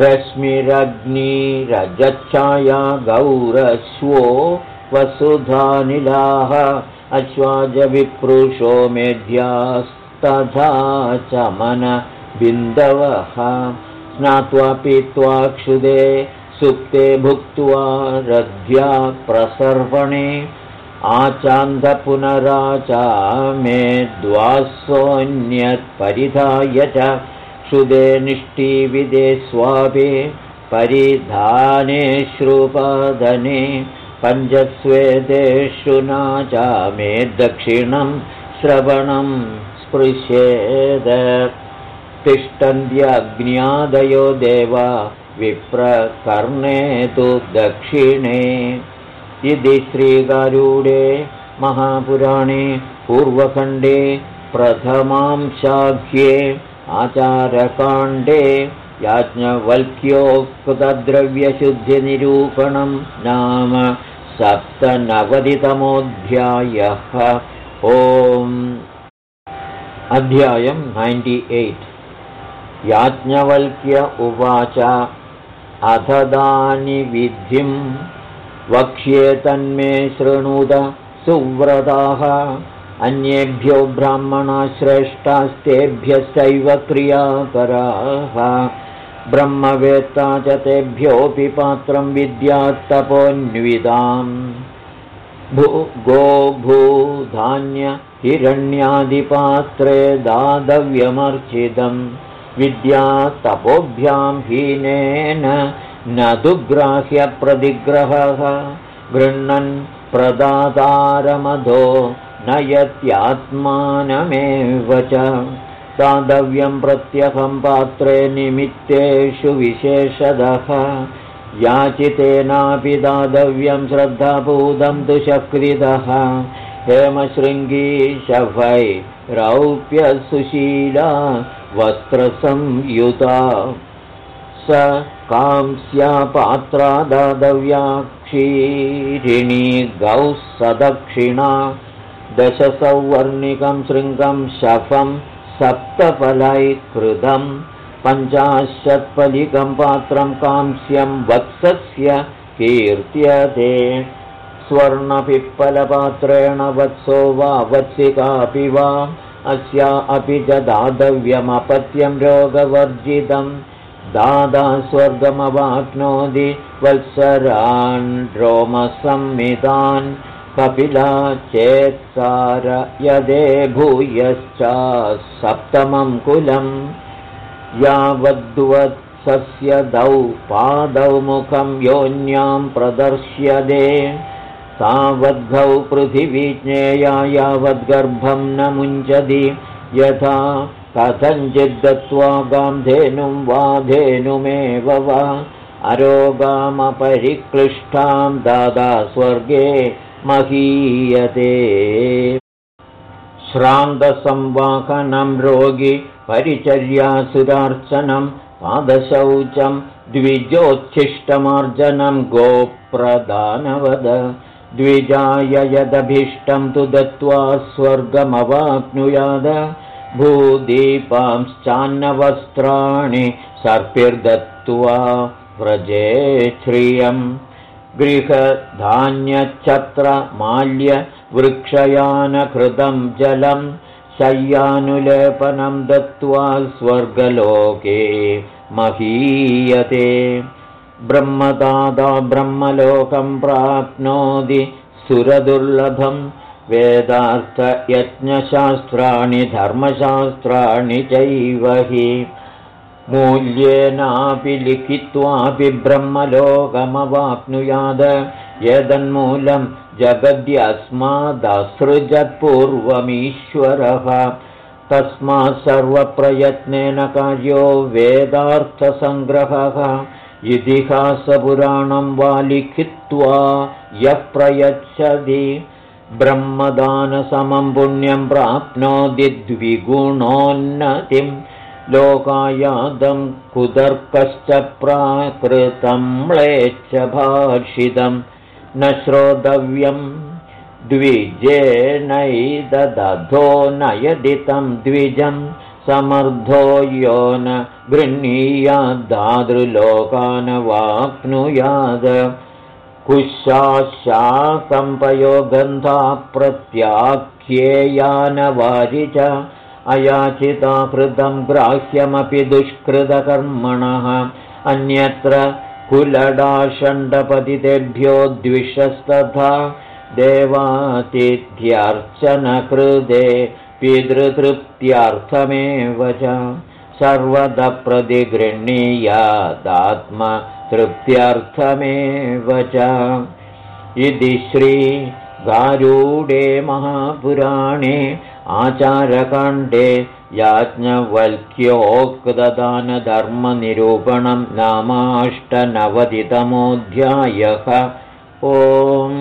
रश्मिरग्निरजच्छाया गौरश्वो वसुधानिलाः अश्वाजविप्रुषो मेध्यास्तथा चमनबिन्दवः स्नात्वा पीत्वा क्षुदे सुप्ते भुक्त्वा रध्या प्रसर्पणे आचान्दपुनराचा मे द्वासोऽन्यत्परिधाय च क्षुदे निष्ठीविदे स्वापे परिधाने श्रुपादने पञ्चस्वेदेषु नाचा मे दक्षिणं श्रवणं स्पृशेद तिष्ठन्त्यग्न्यादयो देवा विप्रकर्णे तु दक्षिणे। इति श्रीगारूडे महापुराणे पूर्वखण्डे प्रथमां शाख्ये आचारकाण्डे याज्ञवल्क्योक्तद्रव्यशुद्धिनिरूपणं नाम सप्तनवतितमोऽध्यायः। ओम्। अध्यायम् नैन्टि एय्ट्। याज्ञवल्क्य उवाच अथदानि विधिं वक्ष्ये तन्मे शृणुत सुव्रताः अन्येभ्यो ब्राह्मणाश्रेष्ठास्तेभ्यश्चैव क्रियाकराः ब्रह्मवेत्ता च तेभ्योऽपि पात्रं विद्यात्तपोऽन्विताम् भू गो हिरण्यादिपात्रे दातव्यमर्चितम्। विद्या तपोभ्यां हीनेन न दुग्राह्यप्रतिग्रहः गृह्णन् प्रदातारमधो नयत्यात्मानमेव च दातव्यं प्रत्यहं पात्रे निमित्तेषु विशेषदः याचितेनापि दातव्यं श्रद्धाभूतं तु शक्रितः हेमशृङ्गी शफै रौप्यसुशीला वस्त्रसंयुता स कांस्या पात्रा दातव्या क्षीरिणी गौः सदक्षिणा दशसौवर्णिकं शृङ्गं शफं सप्तफलैकृतं पञ्चाशत्फलिकं पात्रं कांस्यं वत्सस्य कीर्त्यते। स्वर्णपिप्पलपात्रेण वत्सो वा वत्सिकापि वा अस्या अपि च दातव्यमपत्यं रोगवर्जितं। दादा स्वर्गमवाप्नोति वत्सरान् रोमसंमितान् कपिला चेत्सार यदे भूयश्च सप्तमं कुलं यावद्वत्सस्य दौ पादौ मुखं योन्यां प्रदर्श्यते तावद्गौ पृथिवी ज्ञेया यावद्गर्भं न मुञ्चति यथा कथञ्चिद्दत्त्वा गां धेनुं वा धेनुमेव वा अरोगामपरिक्लिष्टां दादा स्वर्गे महीयते श्रान्तसंवाहनं रोगि परिचर्यासुरार्चनं पादशौचं द्विजोच्छिष्टमार्जनं गोप्रदानवद द्विजाय यदभीष्टं तु दत्त्वा स्वर्गमवाप्नुयाद। भूदीपांश्चान्नवस्त्राणि सर्पिर्दत्त दत्त्वा व्रजे श्रियम् गृहधान्यच्छत्रमाल्यवृक्षयानकृतं जलं शय्यानुलेपनं दत्त्वा स्वर्गलोके महीयते। ब्रह्मदादा ब्रह्मलोकं प्राप्नोति सुरदुर्लभं। वेदार्थयज्ञशास्त्राणि धर्मशास्त्राणि चैव हि मूल्येनापि लिखित्वापि ब्रह्मलोकमवाप्नुयाद यदन्मूलं जगद्यस्मादसृजत्पूर्वमीश्वरः। तस्मात् सर्वप्रयत्नेन कार्यो वेदार्थसङ्ग्रहः। इतिहासपुराणं वा लिखित्वा यः प्रयच्छति ब्रह्मदानसमं पुण्यं प्राप्नोति द्विगुणोन्नतिम् लोकायादं कुदर्कश्च प्राकृतं म्लेच्च भाषितं। न श्रोतव्यं द्विजेनैदधो नयदितं द्विजं समर्थो यो न गृह्णीयाद्दादृलोकानवाप्नुयाद कुशाशाकम्पयो गन्धा प्रत्याख्येयानवारि च अयाचिता ग्राह्यमपि दुष्कृतकर्मणः। अन्यत्र कुलडाषण्डपतितेभ्यो द्विषस्तथा देवातिथ्यर्चनकृते पितृतृप्त्यर्थमेव च। सर्वदप्रतिगृह्णीयादात्मतृप्त्यर्थमेव च। इति श्रीगारूडे महापुराणे आचारकाण्डे याज्ञवल्क्योक्तदानधर्मनिरूपणं नामाष्टनवतितमोऽध्यायः। ओम्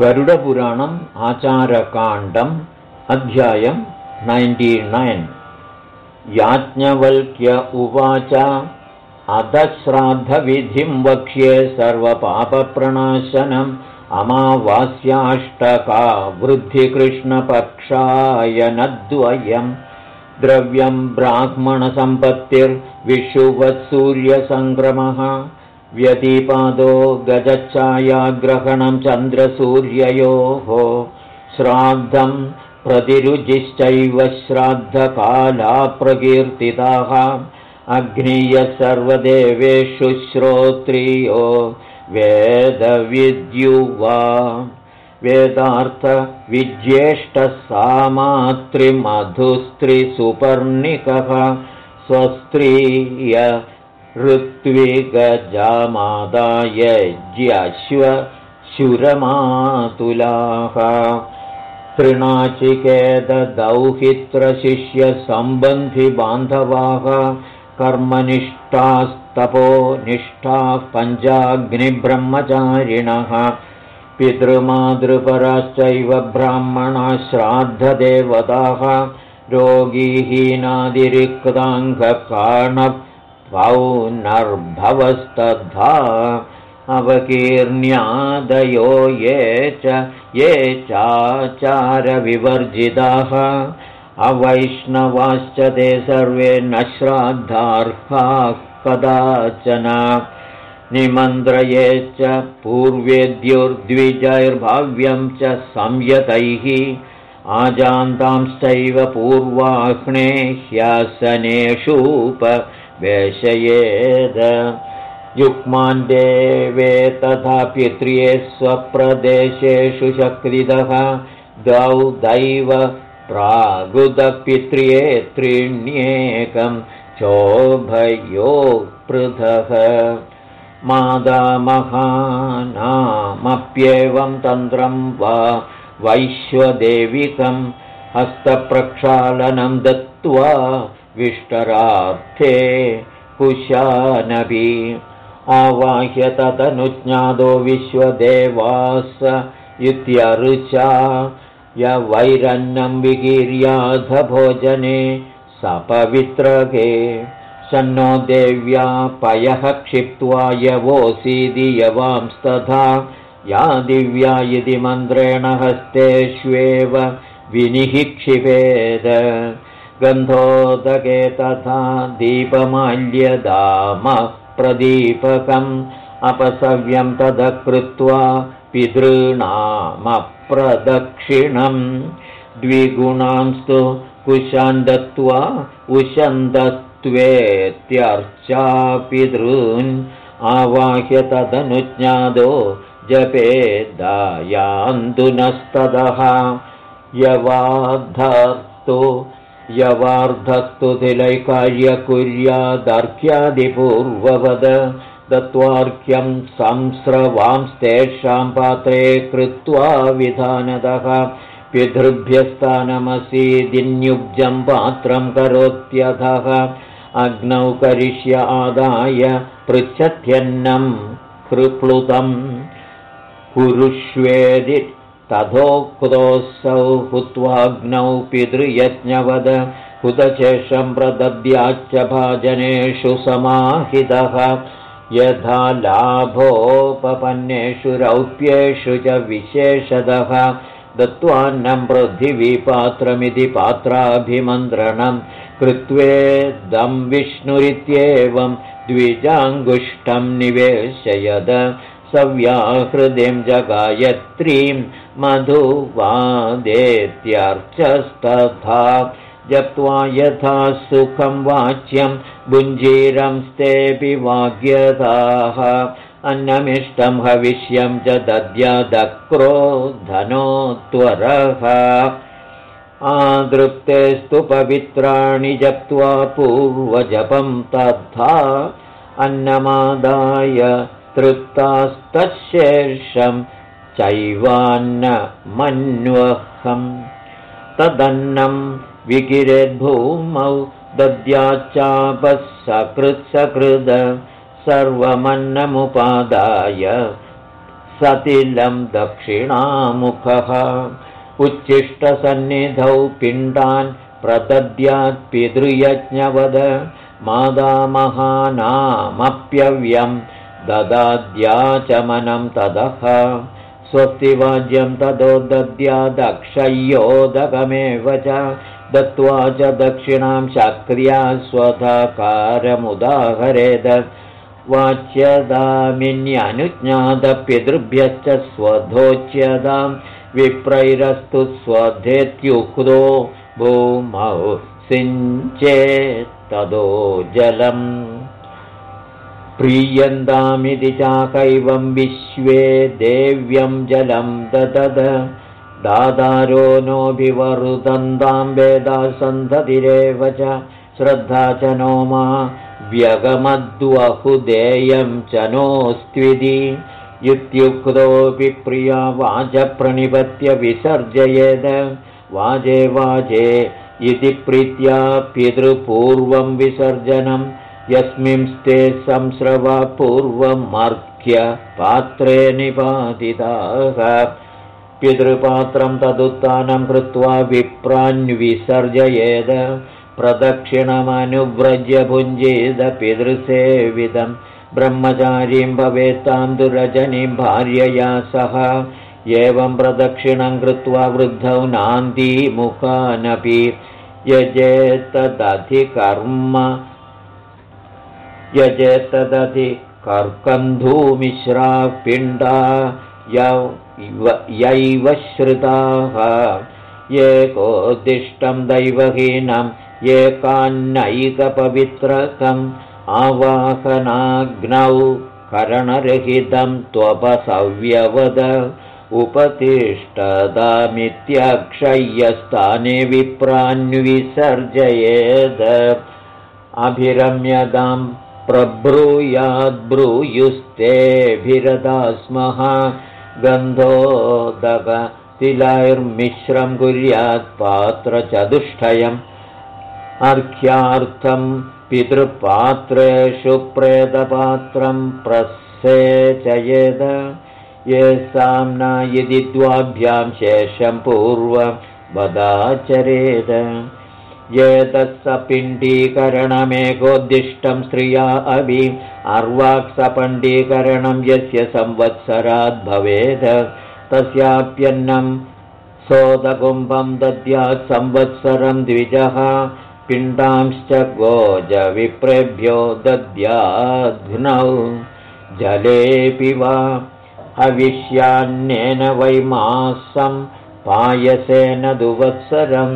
गरुडपुराणम् आचारकाण्डम् अध्यायम् नैन्टीनैन् याज्ञवल्क्य उवाच अधश्राद्धविधिं वक्ष्ये सर्वपापप्रणाशनम् अमावास्याष्टका वृद्धिकृष्णपक्षायनद्वयम् द्रव्यं ब्राह्मणसम्पत्तिर्विषुवत्सूर्यसङ्क्रमः व्यतिपादो गजच्छायाग्रहणं चन्द्रसूर्ययोः श्राद्धं प्रतिरुचिश्चैव श्राद्धकाला प्रकीर्तिताः अग्नियः सर्वदेवेषु श्रोत्रियो वेदविद्युवा। वेदार्थविज्येष्ठसामातृमधुस्त्रिसुपर्णिकः स्वस्त्रीय ऋत्विगजामादायज्यश्वशुरमातुलाः तृणाचिकेतदौहित्रशिष्यसम्बन्धिबान्धवाः कर्मनिष्ठास्तपोनिष्ठाः पञ्चाग्निब्रह्मचारिणः। पितृमातृपराश्चैव ब्राह्मणा श्राद्धदेवताः। रोगीहीनादिरिक्ताङ्गकाणपौनर्भवस्तद्धा अवकीर्ण्यादयो ये च ये चाचारविवर्जिताः अवैष्णवाश्च ते सर्वे न श्राद्धार्हाः कदाचन। निमन्त्रयेश्च पूर्वेद्युर्द्विजैर्भाव्यं च संयतैः आजान्तांश्चैव पूर्वाह्णे ह्यासनेषूपवेशयेद। युक्मान् देवे तथा पित्र्ये स्वप्रदेशेषु शक्तिदः द्वौ दैव प्रागुदपित्र्ये चोभयो पृथः। मादामहानामप्येवं तन्त्रं वा वैश्वदेविकं हस्तप्रक्षालनं दत्त्वा विष्टरार्थे कुशानपि आवाह्य तदनुज्ञातो विश्वदेवास इत्यरुचा य वैरन्नं विकीर्याधभोजने सपवित्रके। शन्नो देव्या पयः क्षिप्त्वा यवोऽसीदि यवांस्तथा। या दिव्या इति मन्त्रेण हस्तेष्वेव विनिः क्षिपेद। गन्धोदके तथा दीपमाल्यदामः प्रदीपकम् अपसव्यं तद कृत्वा पितॄणामप्रदक्षिणम् द्विगुणांस्तु कुशान् दत्त्वा उशन्दत्वेत्यर्चा पितॄन् आवाह्य तदनुज्ञादो जपे दायान्दुनस्तदः यवार्धस्तु यवार्धस्तु तिलैकार्य कुर्यादर्घ्यादिपूर्ववद दत्त्वार्घ्यं संस्रवांस्तेषां पात्रे कृत्वा विधानतः पितृभ्यस्तानमसीदिन्युब्जं पात्रं करोत्यथः अग्नौ करिष्य आदाय पृच्छत्यन्नं कृप्लुतम् कुरुष्वेदि तथोक्तोऽसौ हुत्वाग्नौ पितृयज्ञवद। हुतशेषं प्रदद्याच्च भाजनेषु समाहितः यथा लाभोपपन्नेषु रौप्येषु च विशेषतः दत्त्वान्नं पृथिवीपात्रमिति पात्राभिमन्त्रणं कृत्वेदं विष्णुरित्येवं द्विजाङ्गुष्ठं निवेशयद सव्याहृदिं जगायत्रीं मधुवादेत्यर्चस्तथा जप्त्वा यथा सुखं वाच्यं भुञ्जीरं स्तेऽपि वाग्यताः अन्नमिष्टं हविष्यं च दद्यादक्रो धनोत्वरः आदृप्तेस्तु पवित्राणि जप्त्वा पूर्वजपं तथा अन्नमादाय तृप्तास्तशेषं चैवान्नमन्वहम्। तदन्नं विकिरेद्भूमौ दद्याच्चापः सकृत्सकृद सर्वमन्नमुपादाय सतिलं दक्षिणामुखः उच्छिष्टसन्निधौ पिण्डान् प्रदद्यात्पितृयज्ञवद मादामहानामप्यव्यं ददाद्याचमनं तदः स्वस्तिवाज्यं तदो दद्यादक्षय्योदकमेव च दत्त्वा च दक्षिणां शक्र्या स्वधाकारमुदाहरेद। वाच्यदामिन्यनुज्ञातपितृभ्यश्च स्वधोच्यतां विप्रैरस्तु स्वधेत्युक्तो भूमौ सिञ्चेत्तदो जलम्। प्रीयन्तामिति चाकैवं विश्वे देव्यं जलं ददद दादारो नोऽभिवरुदन्तां वेदा सन्ततिरेव च श्रद्धा च नो मा व्यगमद्वहुदेयं च नोऽस्त्विति इत्युक्तोऽपि प्रिया वाचप्रणिपत्य विसर्जयेद। वाजे वाजे इति प्रीत्या पितृपूर्वं विसर्जनं। यस्मिंस्ते संस्रवा पूर्वमर्घ्य पात्रे निपातिताः पितृपात्रं तदुत्थानं कृत्वा विप्रान्विसर्जयेद प्रदक्षिणमनुव्रज्य भुञ्जीदपितृसेविदं ब्रह्मचारीं भवेत्तां दुरजनीं भार्यया सह। एवं प्रदक्षिणं कृत्वा वृद्धौ नान्दीमुखानपि यजेत्तदधिकर्म यजेत्तदधि कर्कन्धूमिश्रा पिण्डा यैव श्रुताः एकोद्दिष्टं दैवहीनं एकान्नैकपवित्रकम् आवाहनाग्नौ करणरहितं त्वपसव्यवद उपतिष्ठदामित्यक्षय्यस्थाने विप्रान्विसर्जयेद। अभिरम्यतां प्रब्रूयाद्ब्रूयुस्तेभिरदा स्मः गन्धोदकतिलैर्मिश्रं कुर्यात् पात्रचतुष्टयम्। अर्घ्यार्थं पितृपात्रेषु प्रेतपात्रं प्रसेचयेद। ये साम्ना यदि द्वाभ्यां शेषं पूर्ववदाचरेद एतत्सपिण्डीकरणमेकोद्दिष्टं स्त्रिया अभि अर्वाक्सपण्डीकरणं यस्य संवत्सराद्भवेद तस्याप्यन्नं सोदकुम्भं दद्यात् संवत्सरं द्विजः पिण्डांश्च गोजविप्रेभ्यो दद्याध्नौ जलेऽपि वा हविष्यान्येन वैमासं पायसेन दुवत्सरं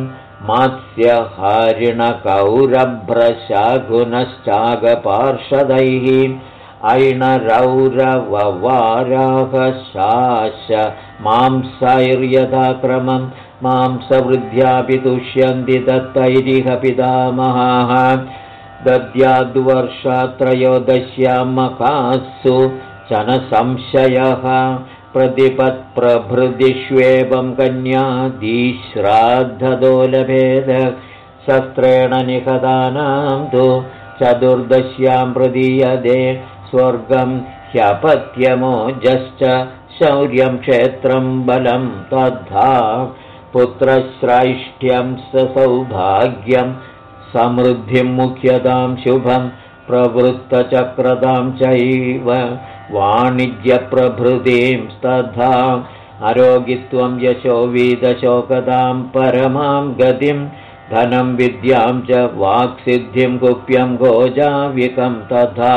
मात्स्यहारिणकौरभ्रशाघुनश्चागपार्षदैः ऐणरौरववाराहशाश मांसैर्यथाक्रमं मांसवृद्ध्यापि तुष्यन्ति दत्तैरिह पितामहाः दद्याद्वर्षात्रयोदश्यामकासु च न संशयः प्रतिपत्प्रभृतिष्वेवं कन्यादिश्राद्धदोलभेद शस्त्रेण निहतानां तु चतुर्दश्यां प्रदीयते स्वर्गं ह्यपत्यमोजश्च शौर्यं क्षेत्रं बलं तद्धा पुत्रश्रैष्ठ्यं सौभाग्यं समृद्धिं मुख्यतां शुभं प्रवृत्तचक्रतां चैव वाणिज्यप्रभृतिंस्तथा अरोगित्वं यशो वीदशोकतां परमां गतिं धनं विद्यां च वाक्सिद्धिं गुप्यं गोजाविकं तथा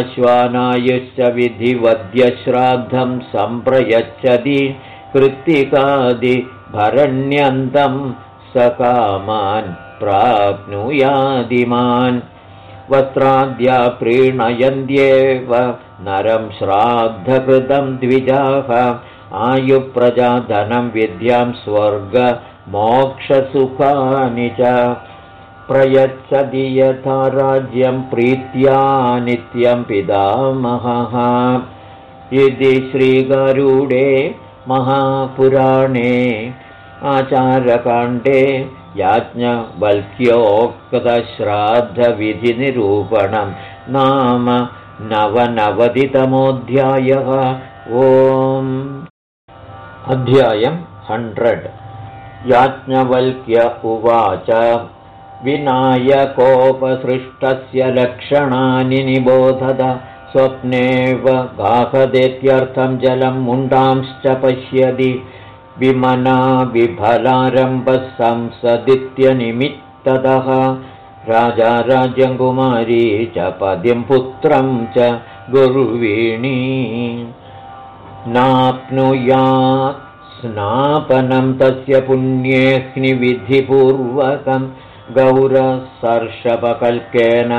अश्वानायुश्च विधिवद्यश्राद्धं सम्प्रयच्छति कृत्तिकादिभरण्यन्तं सकामान् प्राप्नुयादिमान्। वस्त्राद्या प्रीणयन्त्येव नरं श्राद्धकृतं द्विजाः आयुप्रजाधनं विद्यां स्वर्गमोक्षसुखानि च। प्रयच्छति यथा राज्यं प्रीत्या नित्यं पितामहः। इति श्रीगरुडे महापुराणे आचारकाण्डे याज्ञवल्क्योक्तश्राद्धविधिनिरूपणं नाम नवनवतितमोऽध्यायः ओम्। अध्यायम् हण्ड्रेड् याज्ञवल्क्य उवाच। विनायकोपसृष्टस्य लक्षणानि निबोधत। स्वप्नेव गाहदेत्यर्थं जलं मुण्डांश्च पश्यति। विमना विफलारम्भः संसदित्यनिमित्ततः राजा राज्यकुमारी च पदिं पुत्रं च गुर्वीणी। नाप्नुयात् स्नापनं तस्य पुण्येऽग्निविधिपूर्वकं गौरसर्षपकल्केन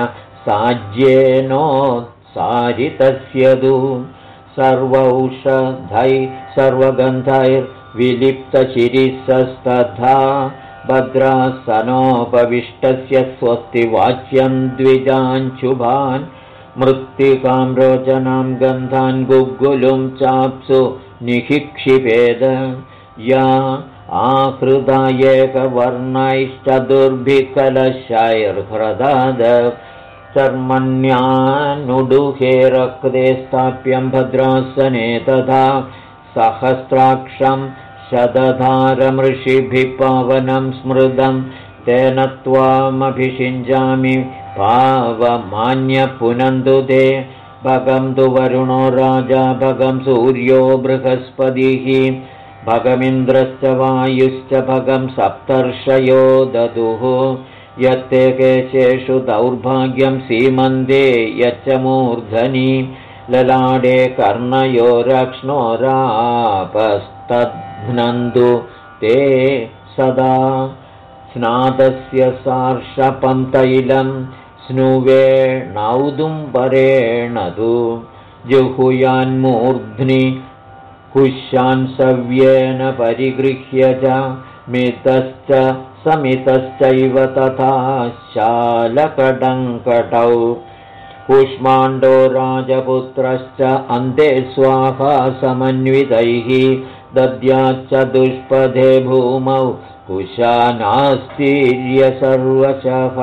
साज्येनोत्सारितस्य तु सर्वौषधै सर्वगन्धैर्विलिप्तशिरिसस्तथा भद्रासनोपविष्टस्य स्वस्तिवाच्यं द्विजाञ्शुभान् मृत्तिकां रोचनां गन्धान् गुग्गुलुं चाप्सु निहिक्षिपेद। या आहृदा एकवर्णैश्चतुर्भिकलशैर्हृदाद चर्मण्यानुडुहे रक्ते स्थाप्यं भद्रासने तथा सहस्राक्षं शतधारमृषिभिः पावनं स्मृतं तेन त्वामभिषिञ्जामि पावमान्यपुनन्तु ते। भगं तु वरुणो राजा भगं सूर्यो बृहस्पतिः भगमिन्द्रश्च वायुश्च भगं सप्तर्षयो ददुः। यत्ते केशेषु दौर्भाग्यं सीमन्दे यच्च मूर्धनि ललाडे कर्णयो रक्ष्णोरापस्तध्नन्तु ते सदा स्नातस्य सार्षपं तैलं स्नुवेणौदुम्बरेण तु जुहुयान्मूर्ध्नि कुशान् परिगृह्य च मितश्च समितश्चैव तथा शालकडङ्कटौ कुष्माण्डो राजपुत्रश्च अन्ते स्वाहा समन्वितैः दद्याच्च दुष्पदे भूमौ कुशानास्तीर्य सर्वशः।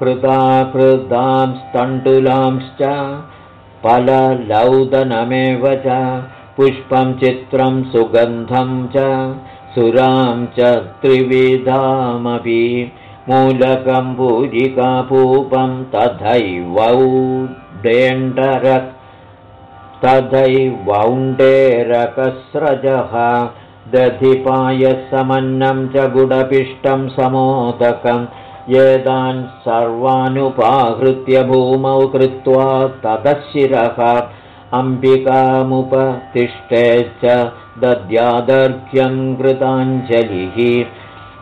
कृताकृतांस्तण्डुलांश्च फललौदनमेव च पुष्पं चित्रं सुगन्धं च सुरां च त्रिविधामपि मूलकं पूजिकापूपं तथैवौडेण्डर तथैवौण्डेरकस्रजः दधिपायसमन्नं च गुडपिष्टं समोदकं। एतान् सर्वानुपाहृत्य भूमौ कृत्वा ततशिरः अम्बिकामुपतिष्ठेश्च दद्यादर्घ्यं कृताञ्जलिः।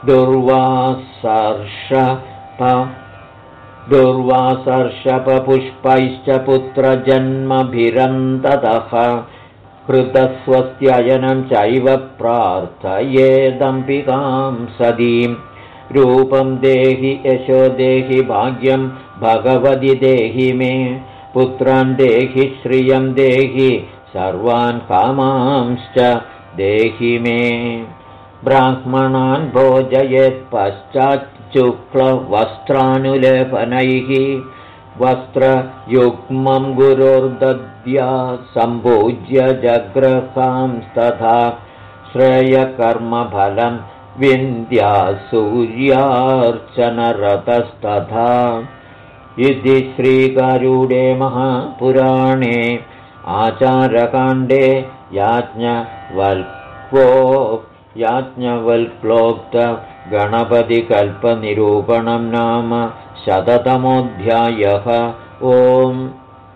दुर्वासर्षप दुर्वासर्षपपुष्पैश्च पुत्रजन्मभिरन्ततः कृतस्वस्त्ययनं चैव प्रार्थयेदम्बिकां सदीं रूपं देहि यशो देहि भाग्यं भगवति देहि मे। पुत्रान् देहि श्रियं देहि सर्वान् कामांश्च देहि मे। ब्राह्मणान् भोजयेत्पश्चाच्चुक्लवस्त्रानुलेपनैः वस्त्रयुग्मं गुरोर्दद्या सम्पूज्य जग्रहांस्तथा श्रेयकर्मफलं विन्द्या सूर्यार्चनरतस्तथा। इति श्रीकारूढे महापुराणे आचारकाण्डे याज्ञवल्क्वो याज्ञवल्क्लोक्तगणपतिकल्पनिरूपणं नाम शततमोऽध्यायः। ओम्